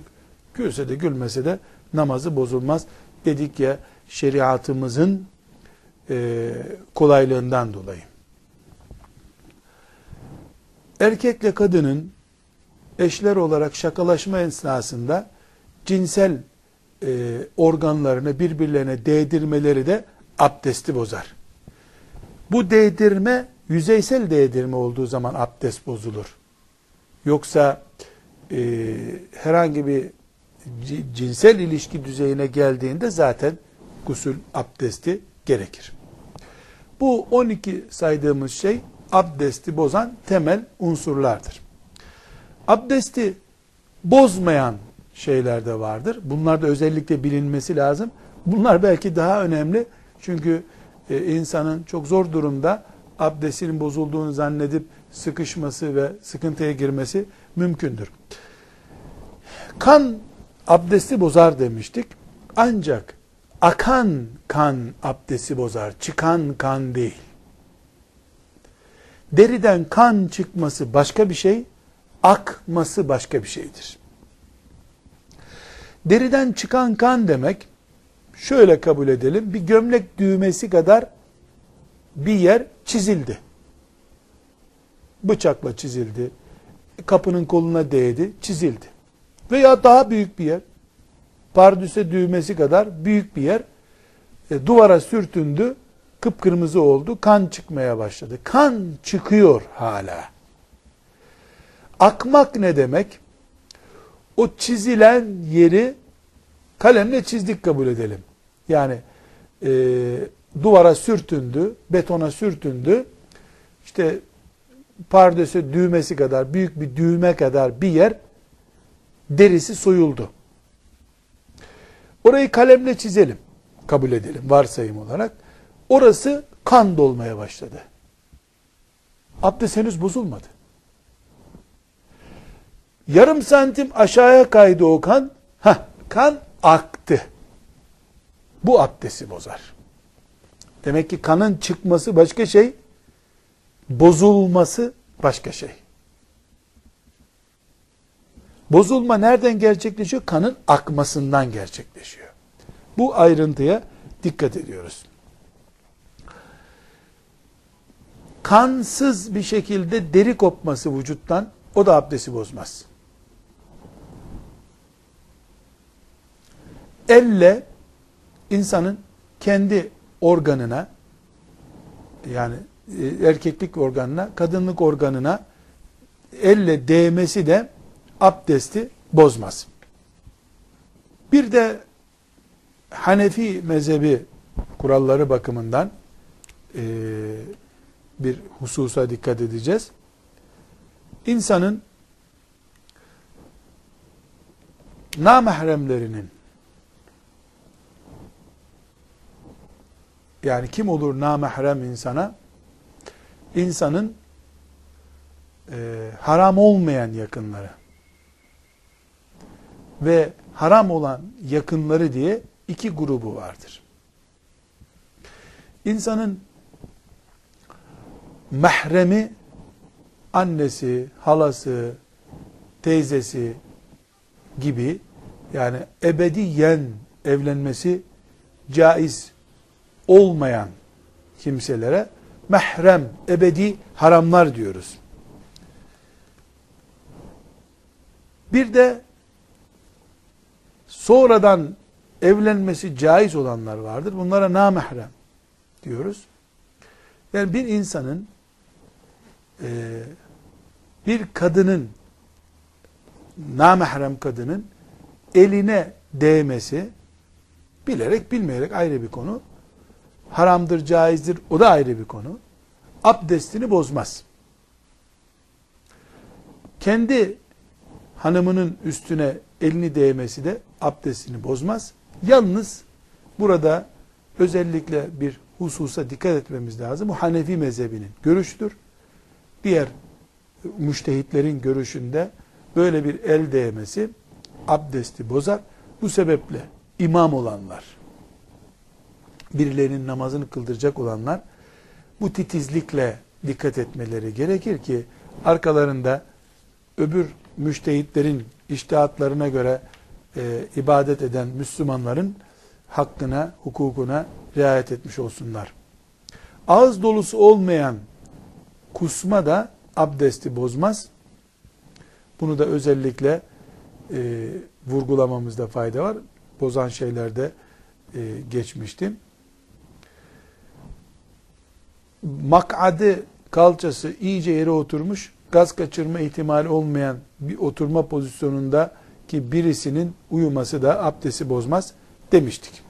gülse de gülmese de namazı bozulmaz. Dedik ya şeriatımızın e, kolaylığından dolayı. Erkekle kadının eşler olarak şakalaşma esnasında cinsel e, organlarını birbirlerine değdirmeleri de abdesti bozar. Bu değdirme yüzeysel değdirme olduğu zaman abdest bozulur. Yoksa e, herhangi bir cinsel ilişki düzeyine geldiğinde zaten gusül abdesti gerekir. Bu 12 saydığımız şey abdesti bozan temel unsurlardır. Abdesti bozmayan şeyler de vardır. Bunlar da özellikle bilinmesi lazım. Bunlar belki daha önemli. Çünkü e, insanın çok zor durumda abdestinin bozulduğunu zannedip sıkışması ve sıkıntıya girmesi mümkündür. Kan abdesti bozar demiştik. Ancak akan kan abdesti bozar. Çıkan kan değil. Deriden kan çıkması başka bir şey, akması başka bir şeydir. Deriden çıkan kan demek, şöyle kabul edelim, bir gömlek düğmesi kadar bir yer çizildi. Bıçakla çizildi, kapının koluna değdi, çizildi. Veya daha büyük bir yer, pardüse düğmesi kadar büyük bir yer, e, duvara sürtündü, kıpkırmızı oldu, kan çıkmaya başladı. Kan çıkıyor hala. Akmak ne demek? O çizilen yeri kalemle çizdik kabul edelim. Yani e, duvara sürtündü, betona sürtündü. İşte pardösü düğmesi kadar, büyük bir düğme kadar bir yer derisi soyuldu. Orayı kalemle çizelim. Kabul edelim varsayım olarak. Orası kan dolmaya başladı. Abdest henüz bozulmadı. Yarım santim aşağıya kaydı o kan. Ha, kan aktı. Bu abdesti bozar. Demek ki kanın çıkması başka şey, bozulması başka şey. Bozulma nereden gerçekleşiyor? Kanın akmasından gerçekleşiyor. Bu ayrıntıya dikkat ediyoruz. Kansız bir şekilde deri kopması vücuttan o da abdesti bozmaz. Elle insanın kendi organına yani e, erkeklik organına, kadınlık organına elle değmesi de abdesti bozmaz. Bir de Hanefi mezhebi kuralları bakımından e, bir hususa dikkat edeceğiz. İnsanın namahremlerinin yani kim olur namahrem insana? İnsanın e, haram olmayan yakınları ve haram olan yakınları diye iki grubu vardır. İnsanın mahremi annesi, halası, teyzesi gibi yani ebediyen evlenmesi caiz olmayan kimselere mahrem, ebedi haramlar diyoruz. Bir de sonradan evlenmesi caiz olanlar vardır. Bunlara namahrem diyoruz. Yani bir insanın e, bir kadının namahrem kadının eline değmesi bilerek bilmeyerek ayrı bir konu. Haramdır, caizdir o da ayrı bir konu. Abdestini bozmaz. Kendi hanımının üstüne elini değmesi de abdestini bozmaz. Yalnız burada özellikle bir hususa dikkat etmemiz lazım. Bu Hanefi mezhebinin görüşüdür. Diğer müştehitlerin görüşünde böyle bir el değmesi abdesti bozar. Bu sebeple imam olanlar, birilerinin namazını kıldıracak olanlar bu titizlikle dikkat etmeleri gerekir ki arkalarında öbür müştehitlerin iştihatlarına göre e, ibadet eden Müslümanların hakkına, hukukuna riayet etmiş olsunlar. Ağız dolusu olmayan kusma da abdesti bozmaz. Bunu da özellikle e, vurgulamamızda fayda var. Bozan şeylerde e, geçmiştim. Mak'adı kalçası iyice yere oturmuş, gaz kaçırma ihtimali olmayan bir oturma pozisyonunda ki birisinin uyuması da abdesti bozmaz demiştik.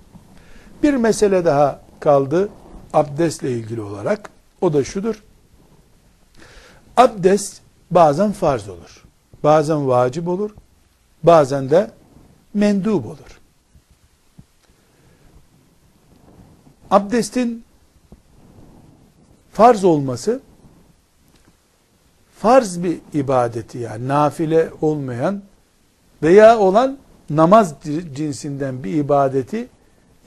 Bir mesele daha kaldı abdestle ilgili olarak. O da şudur. Abdest bazen farz olur. Bazen vacip olur. Bazen de mendub olur. Abdestin farz olması farz bir ibadeti yani nafile olmayan veya olan namaz cinsinden bir ibadeti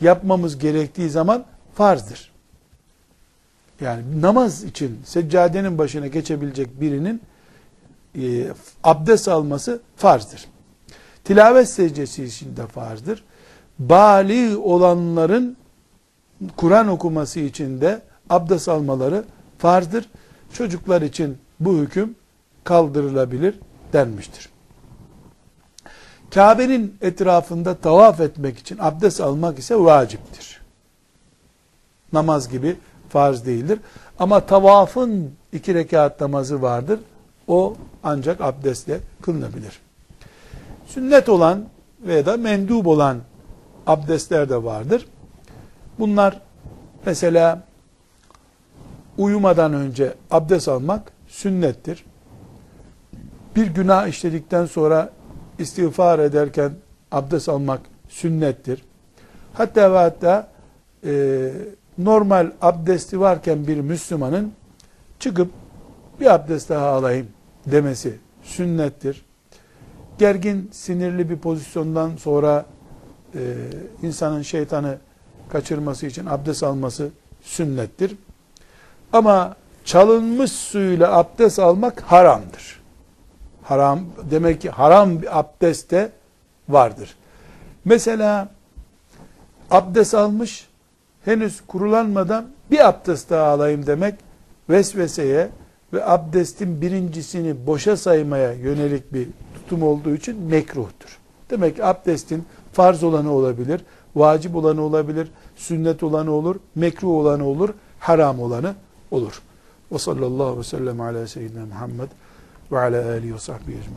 yapmamız gerektiği zaman farzdır. Yani namaz için seccadenin başına geçebilecek birinin e, abdest alması farzdır. Tilavet secdesi için de farzdır. Bali olanların Kur'an okuması için de abdest almaları farzdır. Çocuklar için bu hüküm kaldırılabilir denmiştir. Kabe'nin etrafında tavaf etmek için abdest almak ise vaciptir. Namaz gibi farz değildir. Ama tavafın iki rekat namazı vardır. O ancak abdestle kılınabilir. Sünnet olan veya da mendub olan abdestler de vardır. Bunlar mesela uyumadan önce abdest almak sünnettir. Bir günah işledikten sonra istiğfar ederken abdest almak sünnettir. Hatta ve hatta e, normal abdesti varken bir Müslümanın çıkıp bir abdest daha alayım demesi sünnettir. Gergin, sinirli bir pozisyondan sonra e, insanın şeytanı kaçırması için abdest alması sünnettir. Ama çalınmış suyla abdest almak haramdır. Haram demek ki haram bir abdest de vardır. Mesela abdest almış henüz kurulanmadan bir abdest daha alayım demek vesveseye ve abdestin birincisini boşa saymaya yönelik bir tutum olduğu için mekruhtur. Demek ki abdestin farz olanı olabilir, vacip olanı olabilir, sünnet olanı olur, mekruh olanı olur, haram olanı olur. Ve sallallahu aleyhi ve sellem ala seyyidina Muhammed ve ala alihi ve sahbihi ecma'in.